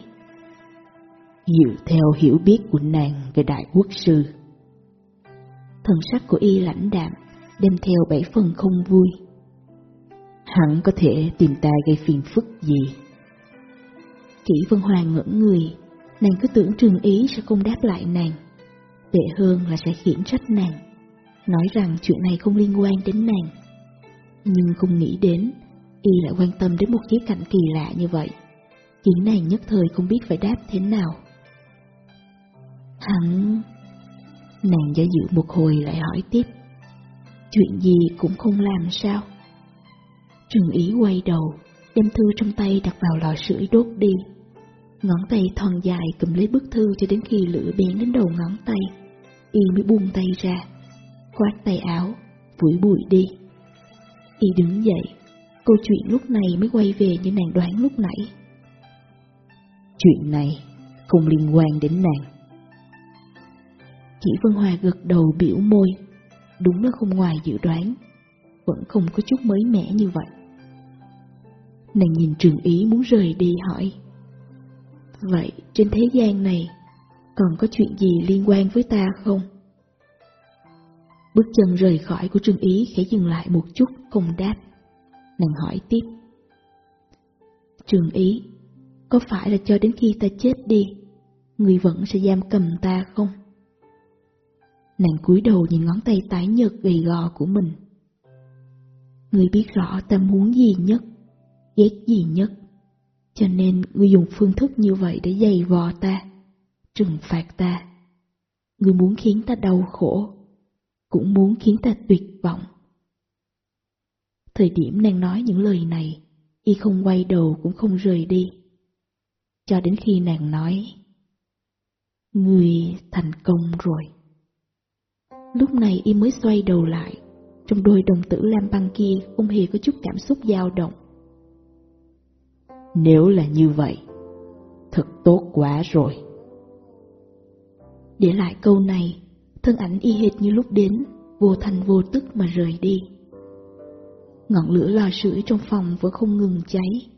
[SPEAKER 2] Dựa theo hiểu biết của nàng về đại quốc sư.
[SPEAKER 1] Thần sắc của y lãnh đạm, đem theo bảy phần không vui.
[SPEAKER 2] Hắn có thể tìm ta gây phiền phức gì?
[SPEAKER 1] Kỷ Vân Hoàng ngẩn người, nàng cứ tưởng trường ý sẽ không đáp lại nàng. Tệ hơn là sẽ khiển trách nàng, nói rằng chuyện này không liên quan đến nàng. Nhưng không nghĩ đến, y lại quan tâm đến một khía cạnh kỳ lạ như vậy, khiến nàng nhất thời không biết phải đáp thế nào. Hắn... Nàng do dự một hồi lại hỏi tiếp. Chuyện gì cũng không làm sao? Trường ý quay đầu, đem thư trong tay đặt vào lò sưởi đốt đi. Ngón tay thon dài cầm lấy bức thư cho đến khi lửa bén đến đầu ngón tay. Y mới buông tay ra, khoát tay áo, Vũi bụi đi. Y đứng dậy, câu chuyện lúc này mới quay về như nàng đoán lúc nãy.
[SPEAKER 2] Chuyện này không liên quan đến nàng.
[SPEAKER 1] Chỉ Vân Hòa gật đầu biểu môi, đúng là không ngoài dự đoán, vẫn không có chút mới mẻ như vậy. Nàng nhìn trường ý muốn rời đi hỏi, Vậy trên thế gian này còn có chuyện gì liên quan với ta không? Bước chân rời khỏi của Trương Ý khẽ dừng lại một chút không đáp. Nàng hỏi tiếp. Trương Ý, có phải là cho đến khi ta chết đi, người vẫn sẽ giam cầm ta không? Nàng cúi đầu nhìn ngón tay tái nhợt gầy gò của mình. Người biết rõ ta muốn gì nhất, ghét gì nhất, cho nên người dùng phương thức như vậy để dày vò ta, trừng phạt ta. Người muốn khiến ta đau khổ, cũng muốn khiến ta tuyệt vọng. Thời điểm nàng nói những lời này, y không quay đầu cũng không rời đi. Cho đến khi nàng nói, Người thành công rồi. Lúc này y mới xoay đầu lại, trong đôi đồng tử lam băng kia không hề có chút cảm xúc dao động.
[SPEAKER 2] Nếu là như vậy, thật tốt quá rồi.
[SPEAKER 1] Để lại câu này, thân ảnh y hệt như lúc đến, vô thành vô tức mà rời đi. Ngọn lửa lò sưởi trong phòng vẫn không ngừng cháy.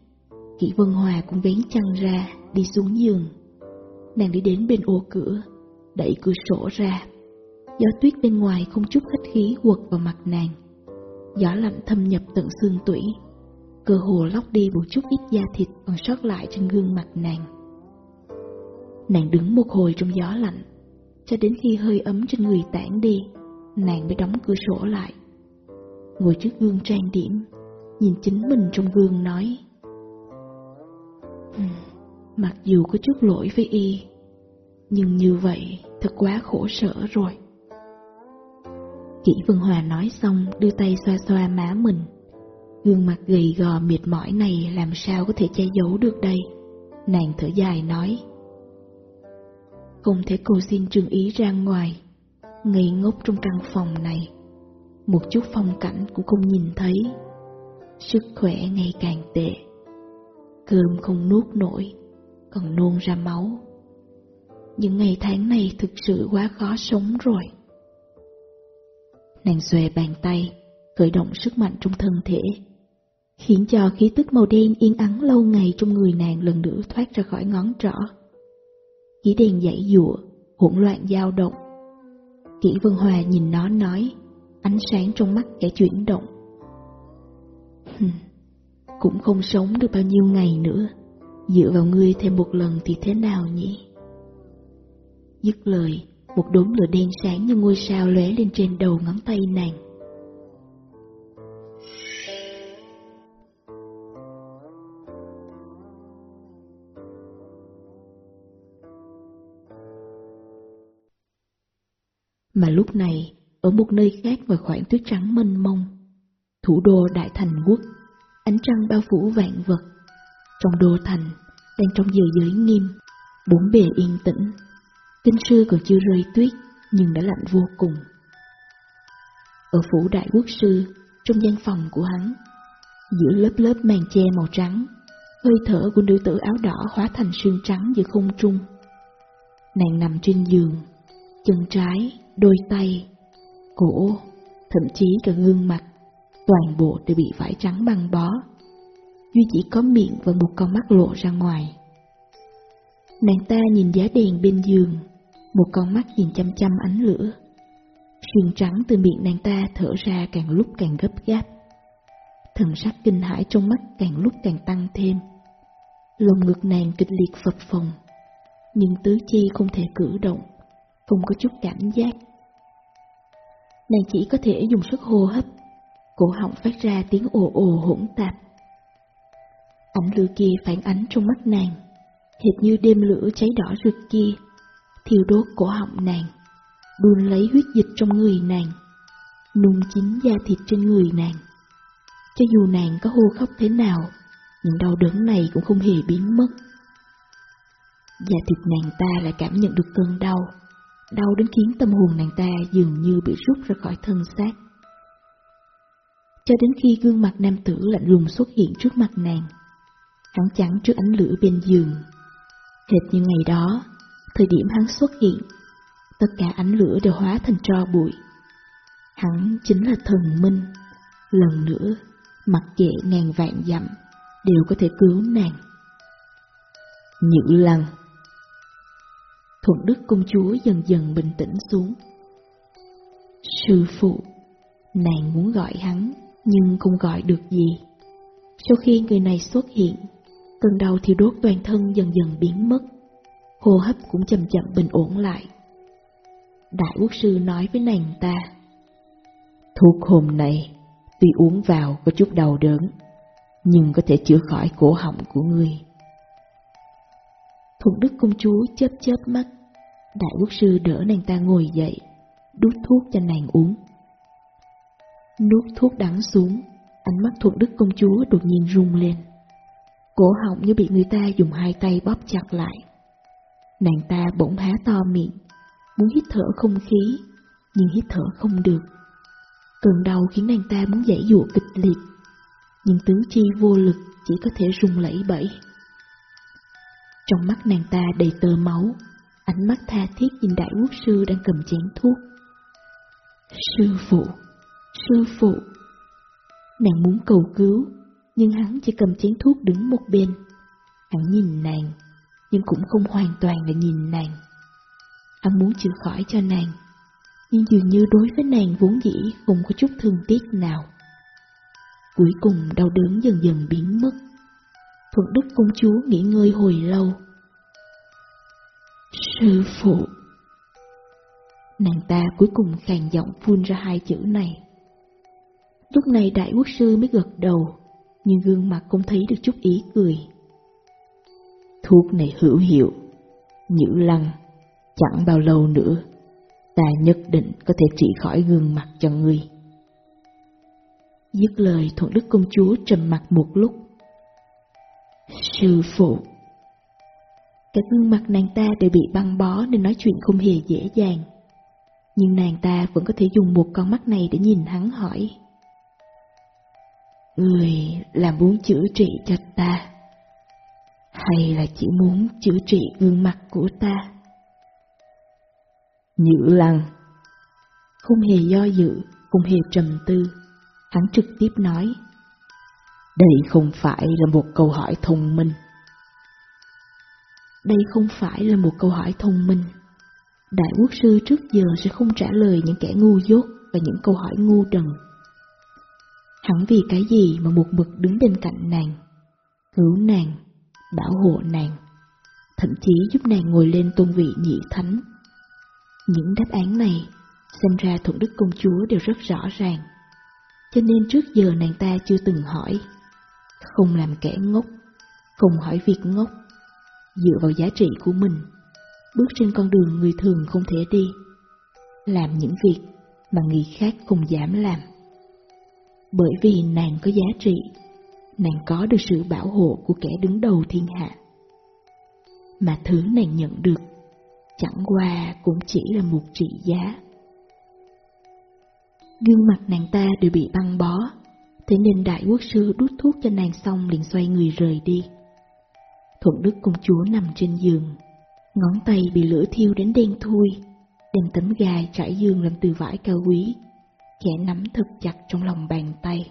[SPEAKER 1] Kỷ Vân Hòa cũng vén chăn ra, đi xuống giường. Nàng đi đến bên ô cửa, đẩy cửa sổ ra. Gió tuyết bên ngoài không chút khách khí quật vào mặt nàng. Gió lạnh thâm nhập tận xương tủy, cơ hồ lóc đi một chút ít da thịt còn sót lại trên gương mặt nàng. Nàng đứng một hồi trong gió lạnh, cho đến khi hơi ấm trên người tản đi, nàng mới đóng cửa sổ lại. Ngồi trước gương trang điểm, nhìn chính mình trong gương nói Mặc dù có chút lỗi với y, nhưng như vậy thật quá khổ sở rồi. Kỷ Vân Hòa nói xong đưa tay xoa xoa má mình. Gương mặt gầy gò mệt mỏi này làm sao có thể che giấu được đây. Nàng thở dài nói. Không thể cầu xin trường ý ra ngoài, ngây ngốc trong căn phòng này. Một chút phong cảnh cũng không nhìn thấy. Sức khỏe ngày càng tệ. Cơm không nuốt nổi, còn nôn ra máu. Những ngày tháng này thực sự quá khó sống rồi. Nàng xòe bàn tay, khởi động sức mạnh trong thân thể, khiến cho khí tức màu đen yên ắng lâu ngày trong người nàng lần nữa thoát ra khỏi ngón trỏ. Khí đèn dãy dụa, hỗn loạn dao động. Kỷ Vân Hòa nhìn nó nói, ánh sáng trong mắt kẻ chuyển động. cũng không sống được bao nhiêu ngày nữa, dựa vào ngươi thêm một lần thì thế nào nhỉ? Dứt lời, một đốm lửa đen sáng như ngôi sao lóe lên trên đầu ngón tay nàng. Mà lúc này, ở một nơi khác ngoài khoảng tuyết trắng mênh mông, thủ đô Đại Thành Quốc, ánh trăng bao phủ vạn vật. Trong đô thành, đang trong giờ giới nghiêm, bốn bề yên tĩnh, Kinh sư còn chưa rơi tuyết, nhưng đã lạnh vô cùng. Ở phủ đại quốc sư, trong gian phòng của hắn, giữa lớp lớp màn che màu trắng, hơi thở của nữ tử áo đỏ hóa thành sương trắng giữa không trung. Nàng nằm trên giường, chân trái, đôi tay, cổ, thậm chí cả gương mặt, toàn bộ đều bị vải trắng băng bó. Duy chỉ có miệng và một con mắt lộ ra ngoài. Nàng ta nhìn giá đèn bên giường, một con mắt nhìn chăm chăm ánh lửa. xuyên trắng từ miệng nàng ta thở ra càng lúc càng gấp gáp. Thần sắc kinh hãi trong mắt càng lúc càng tăng thêm. Lồng ngực nàng kịch liệt phập phồng, nhưng tứ chi không thể cử động, không có chút cảm giác. Nàng chỉ có thể dùng sức hô hấp, cổ họng phát ra tiếng ồ ồ hỗn tạp. Ánh lửa kia phản ánh trong mắt nàng, hệt như đêm lửa cháy đỏ rực kia thiêu đốt cổ họng nàng, đun lấy huyết dịch trong người nàng, nung chín da thịt trên người nàng. Cho dù nàng có hô khóc thế nào, những đau đớn này cũng không hề biến mất. Da thịt nàng ta lại cảm nhận được cơn đau, đau đến khiến tâm hồn nàng ta dường như bị rút ra khỏi thân xác. Cho đến khi gương mặt nam tử lạnh lùng xuất hiện trước mặt nàng, hắn chắn trước ánh lửa bên giường. Hệt như ngày đó, Thời điểm hắn xuất hiện, tất cả ánh lửa đều hóa thành tro bụi. Hắn chính là thần minh, lần nữa, mặc kệ ngàn vạn dặm, đều có thể cứu nàng. Nhữ lăng Thuận đức công chúa dần dần bình tĩnh xuống. Sư phụ, nàng muốn gọi hắn, nhưng không gọi được gì. Sau khi người này xuất hiện, cơn đau thiêu đốt toàn thân dần dần biến mất hô hấp cũng chậm chậm bình ổn lại. Đại quốc sư nói với nàng ta, Thuốc hôm nay, tuy uống vào có chút đau đớn, nhưng có thể chữa khỏi cổ họng của ngươi. Thuận đức công chúa chớp chớp mắt, đại quốc sư đỡ nàng ta ngồi dậy, đút thuốc cho nàng uống. Nuốt thuốc đắng xuống, ánh mắt thuận đức công chúa đột nhiên rung lên. Cổ họng như bị người ta dùng hai tay bóp chặt lại. Nàng ta bỗng há to miệng, muốn hít thở không khí, nhưng hít thở không được. Cơn đau khiến nàng ta muốn giải dụa kịch liệt, nhưng tứ chi vô lực chỉ có thể rung lẫy bẫy. Trong mắt nàng ta đầy tơ máu, ánh mắt tha thiết nhìn đại quốc sư đang cầm chén thuốc. Sư phụ, sư phụ. Nàng muốn cầu cứu, nhưng hắn chỉ cầm chén thuốc đứng một bên. Hắn nhìn nàng, nhưng cũng không hoàn toàn là nhìn nàng. Hắn muốn chữa khỏi cho nàng, nhưng dường như đối với nàng vốn dĩ không có chút thương tiếc nào. Cuối cùng đau đớn dần dần biến mất. Thuận Đức công chúa nghỉ ngơi hồi lâu. Sư phụ Nàng ta cuối cùng khàn giọng phun ra hai chữ này. Lúc này đại quốc sư mới gật đầu, nhưng gương mặt không thấy được chút ý cười.
[SPEAKER 2] Thuốc này hữu hiệu, nhữ lăng, chẳng bao lâu nữa, ta nhất định có thể trị khỏi gương mặt cho ngươi.
[SPEAKER 1] Dứt lời thuận đức công chúa trầm mặt một lúc. Sư phụ Cả gương mặt nàng ta đều bị băng bó nên nói chuyện không hề dễ dàng. Nhưng nàng ta vẫn có thể dùng một con mắt này để nhìn hắn hỏi. Người là muốn chữa trị cho ta, hay là chỉ muốn chữa trị gương mặt của ta?
[SPEAKER 2] Nhữ lăng
[SPEAKER 1] Không hề do dự, không hề trầm tư, hắn trực tiếp nói.
[SPEAKER 2] Đây không phải là một câu hỏi thông minh.
[SPEAKER 1] Đây không phải là một câu hỏi thông minh. Đại quốc sư trước giờ sẽ không trả lời những kẻ ngu dốt và những câu hỏi ngu đần. Hắn vì cái gì mà một mực đứng bên cạnh nàng, cứu nàng, bảo hộ nàng, thậm chí giúp nàng ngồi lên tôn vị nhị thánh. Những đáp án này xem ra thuận đức công chúa đều rất rõ ràng, cho nên trước giờ nàng ta chưa từng hỏi, không làm kẻ ngốc, không hỏi việc ngốc, dựa vào giá trị của mình, bước trên con đường người thường không thể đi, làm những việc mà người khác không dám làm. Bởi vì nàng có giá trị, nàng có được sự bảo hộ của kẻ đứng đầu thiên hạ. Mà thứ nàng nhận được chẳng qua cũng chỉ là một trị giá. Gương mặt nàng ta đều bị băng bó, thế nên đại quốc sư đút thuốc cho nàng xong liền xoay người rời đi. Thuận Đức công chúa nằm trên giường, ngón tay bị lửa thiêu đến đen thui, đem tấm gai trải giường làm từ vải cao quý, khẽ nắm thật chặt trong lòng bàn tay.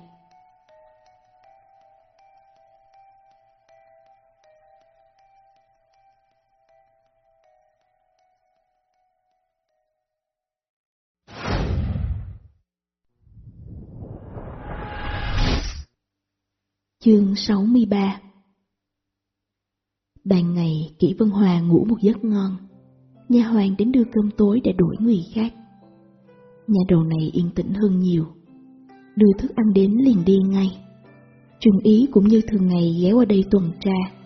[SPEAKER 1] Chương 63 Ban ngày, Kỷ Vân Hòa ngủ một giấc ngon. Nhà hoàng đến đưa cơm tối để đuổi người khác. Nhà đầu này yên tĩnh hơn nhiều. Đưa thức ăn đến liền đi ngay. Trường ý cũng như thường ngày ghé qua đây tuần tra.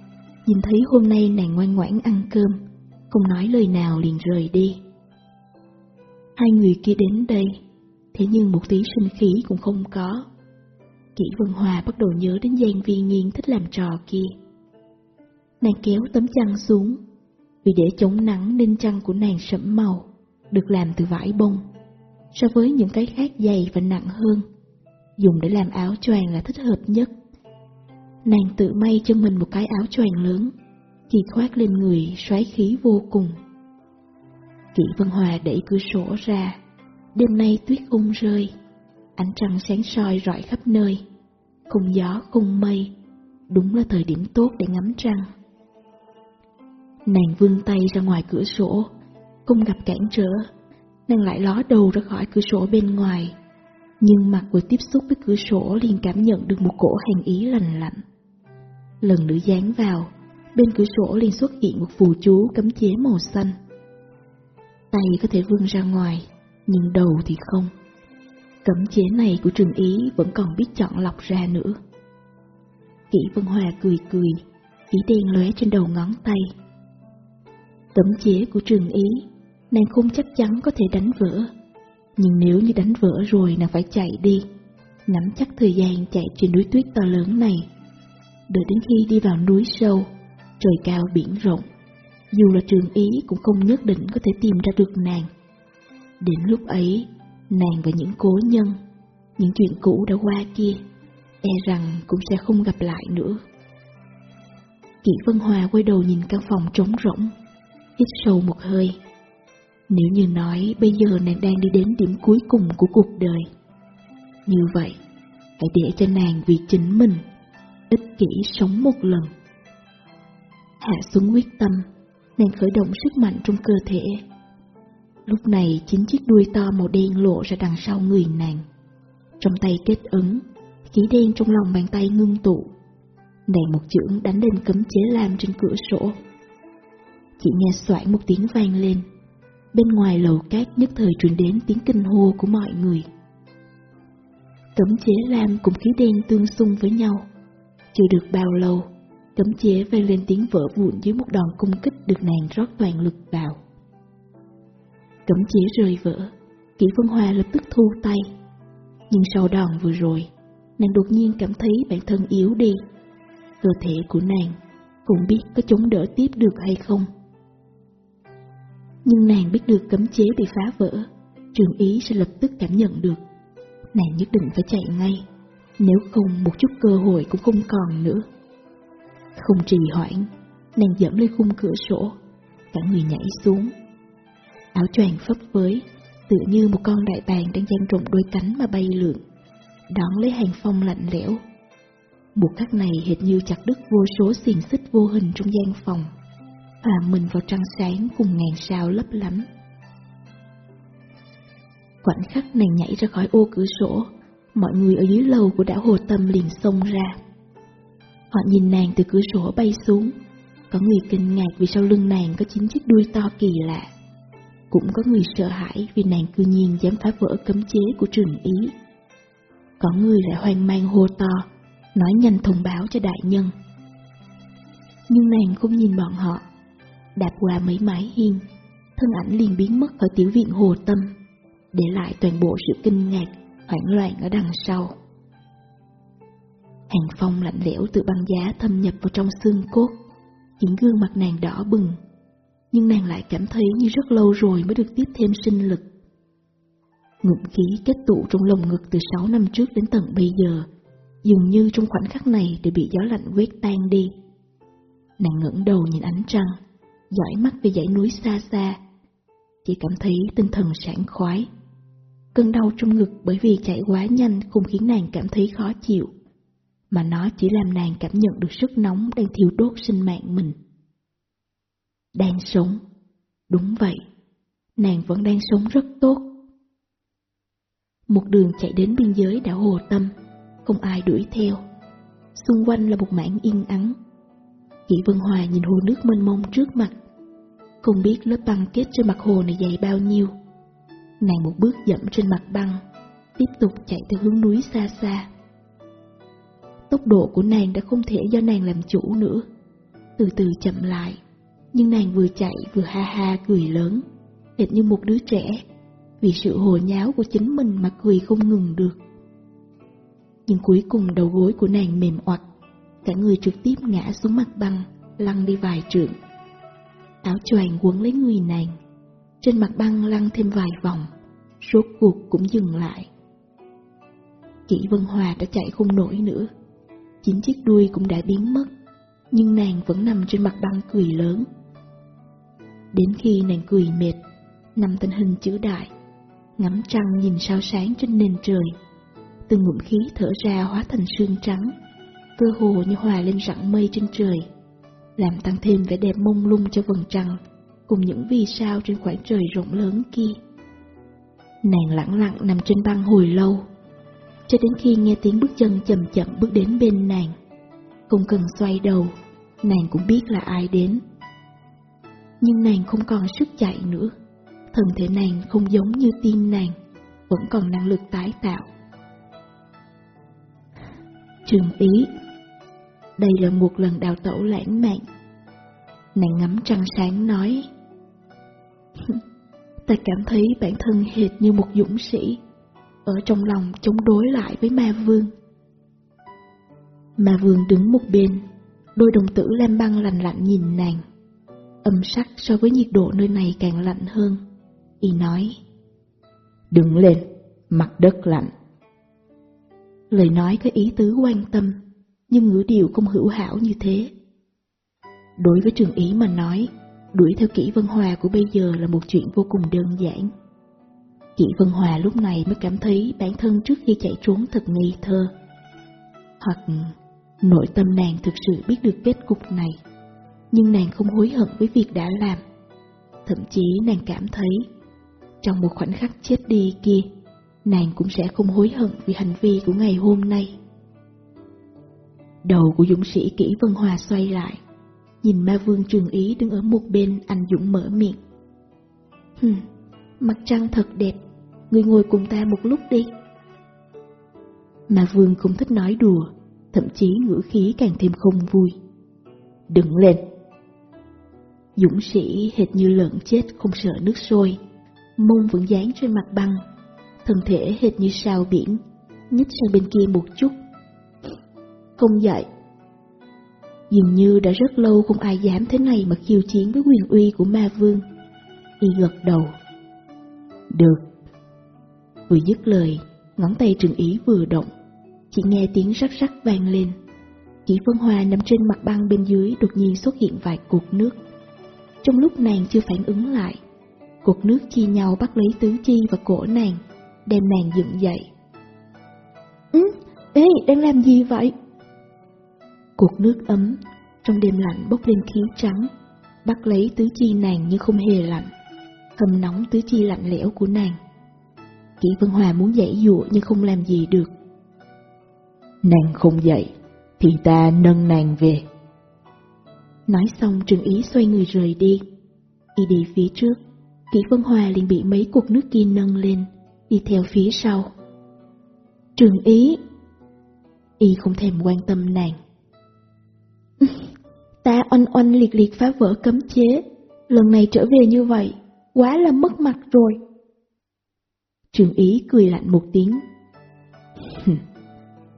[SPEAKER 1] Nhìn thấy hôm nay nàng ngoan ngoãn ăn cơm, Không nói lời nào liền rời đi. Hai người kia đến đây, Thế nhưng một tí sinh khí cũng không có. Kỷ Vân Hòa bắt đầu nhớ đến Giang Vi Nghiên thích làm trò kia. Nàng kéo tấm chăn xuống, vì để chống nắng nên chăn của nàng sẫm màu, được làm từ vải bông. So với những cái khác dày và nặng hơn, dùng để làm áo choàng là thích hợp nhất. Nàng tự may cho mình một cái áo choàng lớn, khi khoác lên người xoáy khí vô cùng. Kỷ Vân Hòa đẩy cửa sổ ra, đêm nay tuyết ung rơi, ánh trăng sáng soi rọi khắp nơi, không gió không mây, đúng là thời điểm tốt để ngắm trăng. Nàng vươn tay ra ngoài cửa sổ, không gặp cản trở, nàng lại ló đầu ra khỏi cửa sổ bên ngoài, nhưng mặt vừa tiếp xúc với cửa sổ liền cảm nhận được một cổ hàn ý lành lạnh. Lần nữa dán vào, bên cửa sổ liền xuất hiện một phù chú cấm chế màu xanh. Tay có thể vươn ra ngoài, nhưng đầu thì không. Cấm chế này của trường ý vẫn còn biết chọn lọc ra nữa. Kỷ Vân Hòa cười cười, chỉ đen lóe trên đầu ngón tay. Cấm chế của trường ý, nàng không chắc chắn có thể đánh vỡ. Nhưng nếu như đánh vỡ rồi nàng phải chạy đi, nắm chắc thời gian chạy trên núi tuyết to lớn này. Đợi đến khi đi vào núi sâu, trời cao biển rộng, dù là trường ý cũng không nhất định có thể tìm ra được nàng. Đến lúc ấy, nàng và những cố nhân, những chuyện cũ đã qua kia, e rằng cũng sẽ không gặp lại nữa. Kỷ Vân Hòa quay đầu nhìn căn phòng trống rỗng, hít sâu một hơi. Nếu như nói bây giờ nàng đang đi đến điểm cuối cùng của cuộc đời, như vậy, hãy để cho nàng vì chính mình, ích kỷ sống một lần. Hạ xuống quyết tâm, nàng khởi động sức mạnh trong cơ thể, Lúc này chính chiếc đuôi to màu đen lộ ra đằng sau người nàng. Trong tay kết ấn, Khí đen trong lòng bàn tay ngưng tụ. Nàng một chưởng đánh lên cấm chế lam trên cửa sổ. Chỉ nghe soạn một tiếng vang lên. Bên ngoài lầu cát nhất thời truyền đến tiếng kinh hô của mọi người. Cấm chế lam cùng khí đen tương xung với nhau. Chưa được bao lâu, cấm chế vang lên tiếng vỡ vụn dưới một đòn cung kích được nàng rót toàn lực vào. Cấm chế rơi vỡ, Kỷ Vân Hoa lập tức thu tay. Nhưng sau đòn vừa rồi, nàng đột nhiên cảm thấy bản thân yếu đi. Cơ thể của nàng cũng biết có chống đỡ tiếp được hay không. Nhưng nàng biết được cấm chế bị phá vỡ, trường ý sẽ lập tức cảm nhận được. Nàng nhất định phải chạy ngay, nếu không một chút cơ hội cũng không còn nữa. Không trì hoãn, nàng dẫm lên khung cửa sổ, cả người nhảy xuống. Áo choàng phấp phới, tựa như một con đại bàng đang dang rộng đôi cánh mà bay lượn, đón lấy hàng phong lạnh lẽo. Một khắc này hệt như chặt đứt vô số xiềng xích vô hình trong gian phòng, hòa mình vào trăng sáng cùng ngàn sao lấp lánh. Khoảnh khắc nàng nhảy ra khỏi ô cửa sổ, mọi người ở dưới lầu của đảo Hồ Tâm liền xông ra. Họ nhìn nàng từ cửa sổ bay xuống, có người kinh ngạc vì sau lưng nàng có chín chiếc đuôi to kỳ lạ. Cũng có người sợ hãi vì nàng cư nhiên dám phá vỡ cấm chế của trường ý. Có người lại hoang mang hô to, nói nhanh thông báo cho đại nhân. Nhưng nàng không nhìn bọn họ, đạp qua mấy mái hiên, thân ảnh liền biến mất ở tiểu viện hồ tâm, để lại toàn bộ sự kinh ngạc, hoảng loạn ở đằng sau. Hàng phong lạnh lẽo từ băng giá thâm nhập vào trong xương cốt, những gương mặt nàng đỏ bừng, nhưng nàng lại cảm thấy như rất lâu rồi mới được tiếp thêm sinh lực. Ngụm khí kết tụ trong lồng ngực từ 6 năm trước đến tận bây giờ, dường như trong khoảnh khắc này đều bị gió lạnh quét tan đi. Nàng ngẩng đầu nhìn ánh trăng, dõi mắt về dãy núi xa xa, chỉ cảm thấy tinh thần sảng khoái. Cơn đau trong ngực bởi vì chạy quá nhanh không khiến nàng cảm thấy khó chịu, mà nó chỉ làm nàng cảm nhận được sức nóng đang thiêu đốt sinh mạng mình. Đang sống, đúng vậy, nàng vẫn đang sống rất tốt. Một đường chạy đến biên giới đảo Hồ Tâm, không ai đuổi theo. Xung quanh là một mảng yên ắng. chị Vân Hòa nhìn hồ nước mênh mông trước mặt, không biết lớp băng kết trên mặt hồ này dày bao nhiêu. Nàng một bước dẫm trên mặt băng, tiếp tục chạy theo hướng núi xa xa. Tốc độ của nàng đã không thể do nàng làm chủ nữa, từ từ chậm lại. Nhưng nàng vừa chạy vừa ha ha cười lớn, hệt như một đứa trẻ, vì sự hồ nháo của chính mình mà cười không ngừng được. Nhưng cuối cùng đầu gối của nàng mềm oặt, cả người trực tiếp ngã xuống mặt băng, lăn đi vài trượng. Áo choàng quấn lấy người nàng, trên mặt băng lăn thêm vài vòng, rốt cuộc cũng dừng lại. Kỷ Vân Hòa đã chạy không nổi nữa, chín chiếc đuôi cũng đã biến mất, nhưng nàng vẫn nằm trên mặt băng cười lớn. Đến khi nàng cười mệt, nằm tình hình chữ đại, ngắm trăng nhìn sao sáng trên nền trời, từng ngụm khí thở ra hóa thành sương trắng, cơ hồ như hòa lên rặng mây trên trời, làm tăng thêm vẻ đẹp mông lung cho vầng trăng, cùng những vì sao trên khoảng trời rộng lớn kia. Nàng lẳng lặng nằm trên băng hồi lâu, cho đến khi nghe tiếng bước chân chậm chậm bước đến bên nàng. Không cần xoay đầu, nàng cũng biết là ai đến. Nhưng nàng không còn sức chạy nữa, thân thể nàng không giống như tim nàng, vẫn còn năng lực tái tạo. Trường ý Đây là một lần đào tẩu lãng mạn. Nàng ngắm trăng sáng nói Ta cảm thấy bản thân hệt như một dũng sĩ ở trong lòng chống đối lại với ma vương. Ma vương đứng một bên, đôi đồng tử lam băng lành lạnh nhìn nàng. Âm sắc so với nhiệt độ nơi này càng lạnh hơn. Y nói, Đứng lên, mặt đất lạnh. Lời nói có ý tứ quan tâm, nhưng ngữ điệu không hữu hảo như thế. Đối với trường ý mà nói, đuổi theo kỹ vân hòa của bây giờ là một chuyện vô cùng đơn giản. Chị Vân Hòa lúc này mới cảm thấy bản thân trước khi chạy trốn thật ngây thơ. Hoặc nội tâm nàng thực sự biết được kết cục này, nhưng nàng không hối hận với việc đã làm. Thậm chí nàng cảm thấy, trong một khoảnh khắc chết đi kia, nàng cũng sẽ không hối hận vì hành vi của ngày hôm nay. Đầu của dũng sĩ kỹ Vân Hòa xoay lại, nhìn ma vương trường ý đứng ở một bên anh Dũng mở miệng. Hừm, mặt trăng thật đẹp, người ngồi cùng ta một lúc đi. Ma vương không thích nói đùa, thậm chí ngữ khí càng thêm không vui. Đứng lên! Dũng sĩ hệt như lợn chết không sợ nước sôi, mông vẫn dán trên mặt băng, thân thể hệt như sao biển, nhích sang bên kia một chút. Không dậy. Dường như đã rất lâu không ai dám thế này mà khiêu chiến với quyền uy của ma vương. Y gật đầu. Được. Vừa dứt lời, ngón tay trường ý vừa động, chỉ nghe tiếng rắc rắc vang lên. Chỉ phân Hoa nằm trên mặt băng bên dưới đột nhiên xuất hiện vài cục nước. Trong lúc nàng chưa phản ứng lại, cột nước chia nhau bắt lấy tứ chi và cổ nàng, đem nàng dựng dậy. Ừ, ê, đang làm gì vậy? Cột nước ấm, trong đêm lạnh bốc lên khí trắng, bắt lấy tứ chi nàng nhưng không hề lạnh, hầm nóng tứ chi lạnh lẽo của nàng. Kỷ Vân Hòa muốn dãy dụa nhưng không làm gì được.
[SPEAKER 2] Nàng không dậy, thì ta nâng nàng về.
[SPEAKER 1] Nói xong Trừng Ý xoay người rời đi. Y đi phía trước, Kỷ Vân Hòa liền bị mấy cục nước kia nâng lên, đi theo phía sau. Trường Ý Y không thèm quan tâm nàng. ta oanh oanh liệt liệt phá vỡ cấm chế, lần này trở về như vậy, quá là mất mặt rồi. Trường Ý cười lạnh một tiếng.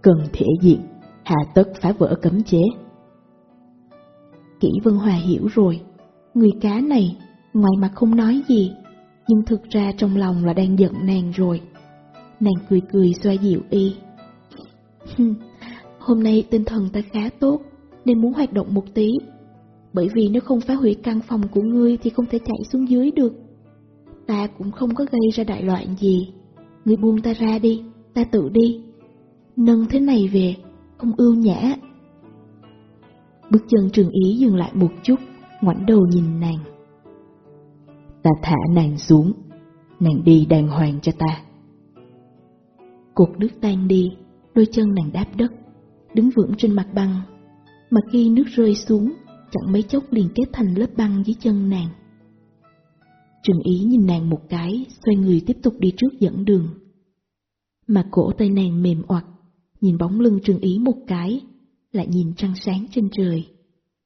[SPEAKER 2] Cần thể diện, hạ tất phá vỡ cấm chế.
[SPEAKER 1] Kỷ Vân Hòa hiểu rồi, người cá này ngoài mặt không nói gì, nhưng thực ra trong lòng là đang giận nàng rồi. Nàng cười cười xoa dịu y. Hôm nay tinh thần ta khá tốt, nên muốn hoạt động một tí. Bởi vì nếu không phá hủy căn phòng của ngươi thì không thể chạy xuống dưới được. Ta cũng không có gây ra đại loạn gì. Ngươi buông ta ra đi, ta tự đi. Nâng thế này về, không ưu nhã. Bước chân trường ý dừng lại một chút, ngoảnh đầu nhìn nàng.
[SPEAKER 2] Ta thả nàng xuống, nàng đi đàng hoàng cho ta.
[SPEAKER 1] Cột nước tan đi, đôi chân nàng đáp đất, đứng vững trên mặt băng. Mà khi nước rơi xuống, chẳng mấy chốc liền kết thành lớp băng dưới chân nàng. Trừng ý nhìn nàng một cái, xoay người tiếp tục đi trước dẫn đường. Mà cổ tay nàng mềm oặt, nhìn bóng lưng trừng ý một cái, lại nhìn trăng sáng trên trời.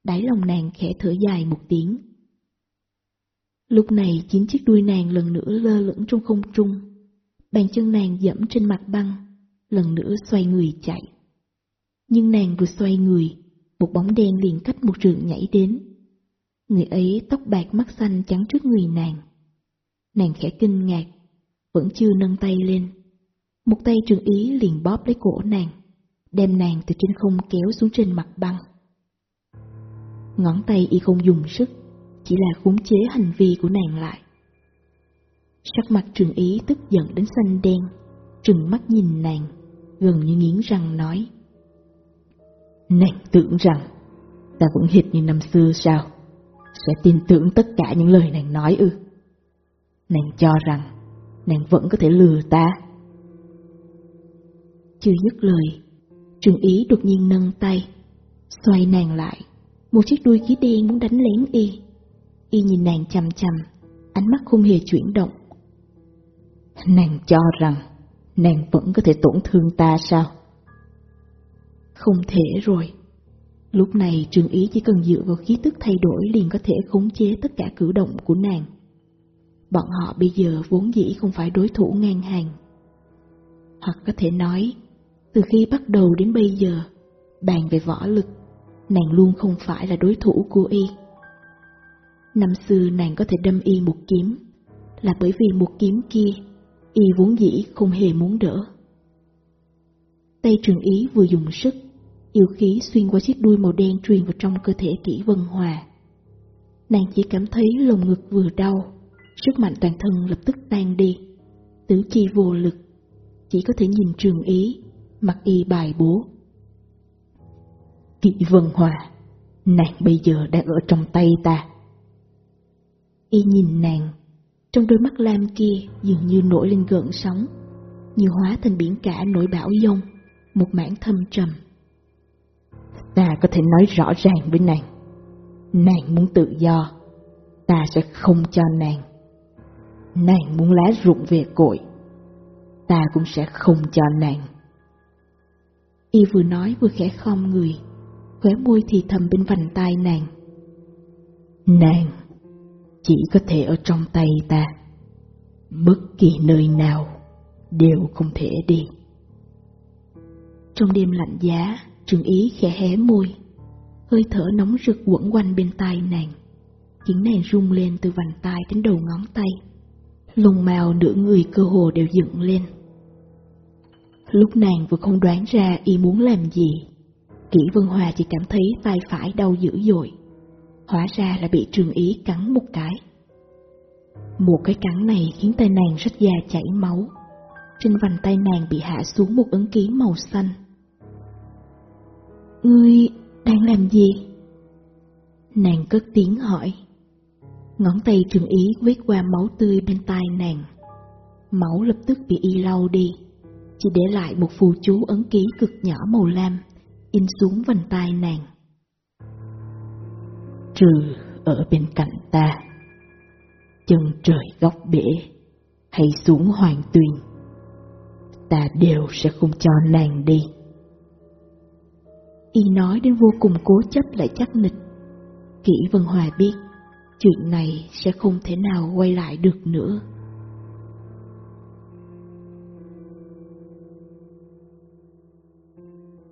[SPEAKER 1] Đáy lòng nàng khẽ thở dài một tiếng. Lúc này chín chiếc đuôi nàng lần nữa lơ lửng trong không trung. Bàn chân nàng dẫm trên mặt băng, lần nữa xoay người chạy. Nhưng nàng vừa xoay người, một bóng đen liền cách một trường nhảy đến. Người ấy tóc bạc mắt xanh trắng trước người nàng. Nàng khẽ kinh ngạc, vẫn chưa nâng tay lên. Một tay trường ý liền bóp lấy cổ nàng, đem nàng từ trên không kéo xuống trên mặt băng. Ngón tay y không dùng sức, chỉ là khống chế hành vi của nàng lại. Sắc mặt trường ý tức giận đến xanh đen, trừng mắt nhìn nàng, gần như nghiến răng nói.
[SPEAKER 2] Nàng tưởng rằng ta vẫn hệt như năm xưa sao? Sẽ tin tưởng tất cả những lời nàng nói ư? Nàng cho rằng nàng vẫn có thể lừa ta.
[SPEAKER 1] Chưa dứt lời, trường ý đột nhiên nâng tay, xoay nàng lại, một chiếc đuôi khí đen muốn đánh lén y. Y nhìn nàng chằm chằm, ánh mắt không hề chuyển động.
[SPEAKER 2] Nàng cho rằng nàng vẫn có thể tổn thương ta sao?
[SPEAKER 1] Không thể rồi. Lúc này trường ý chỉ cần dựa vào khí tức thay đổi liền có thể khống chế tất cả cử động của nàng. Bọn họ bây giờ vốn dĩ không phải đối thủ ngang hàng. Hoặc có thể nói, từ khi bắt đầu đến bây giờ, bàn về võ lực, nàng luôn không phải là đối thủ của y. Năm xưa nàng có thể đâm y một kiếm, là bởi vì một kiếm kia, y vốn dĩ không hề muốn đỡ. Tay trường ý vừa dùng sức, yêu khí xuyên qua chiếc đuôi màu đen truyền vào trong cơ thể kỹ vân hòa. Nàng chỉ cảm thấy lồng ngực vừa đau, sức mạnh toàn thân lập tức tan đi, tứ chi vô lực, chỉ có thể nhìn trường ý, mặc y bài bố.
[SPEAKER 2] Kỵ vân hòa, nàng bây giờ đang ở trong tay ta.
[SPEAKER 1] Y nhìn nàng, trong đôi mắt lam kia dường như nổi lên gợn sóng, như hóa thành biển cả nổi bão dông, một mảng thâm trầm.
[SPEAKER 2] Ta có thể nói rõ ràng với nàng. Nàng muốn tự do, ta sẽ không cho nàng. Nàng muốn lá rụng về cội, ta cũng sẽ không cho nàng.
[SPEAKER 1] Y vừa nói vừa khẽ khom người, khóe môi thì thầm bên vành tai nàng.
[SPEAKER 2] Nàng chỉ có thể ở trong tay ta, bất kỳ nơi nào đều không thể đi.
[SPEAKER 1] Trong đêm lạnh giá, Trường Ý khẽ hé môi, hơi thở nóng rực quẩn quanh bên tai nàng, khiến nàng rung lên từ vành tai đến đầu ngón tay. Lông màu nửa người cơ hồ đều dựng lên. Lúc nàng vừa không đoán ra y muốn làm gì, Kỷ Vân Hòa chỉ cảm thấy tay phải đau dữ dội. Hóa ra là bị Trường Ý cắn một cái. Một cái cắn này khiến tay nàng rất da chảy máu. Trên vành tay nàng bị hạ xuống một ấn ký màu xanh. Ngươi đang làm gì? Nàng cất tiếng hỏi. Ngón tay trường ý quét qua máu tươi bên tai nàng. Máu lập tức bị y lau đi, chỉ để lại một phù chú ấn ký cực nhỏ màu lam, in xuống vành tai nàng.
[SPEAKER 2] Trừ ở bên cạnh ta, chân trời góc bể hay xuống hoàng tuyền, ta đều sẽ không cho nàng đi.
[SPEAKER 1] Y nói đến vô cùng cố chấp lại chắc nịch. Kỷ Vân Hòa biết, chuyện này sẽ không thể nào quay lại được nữa.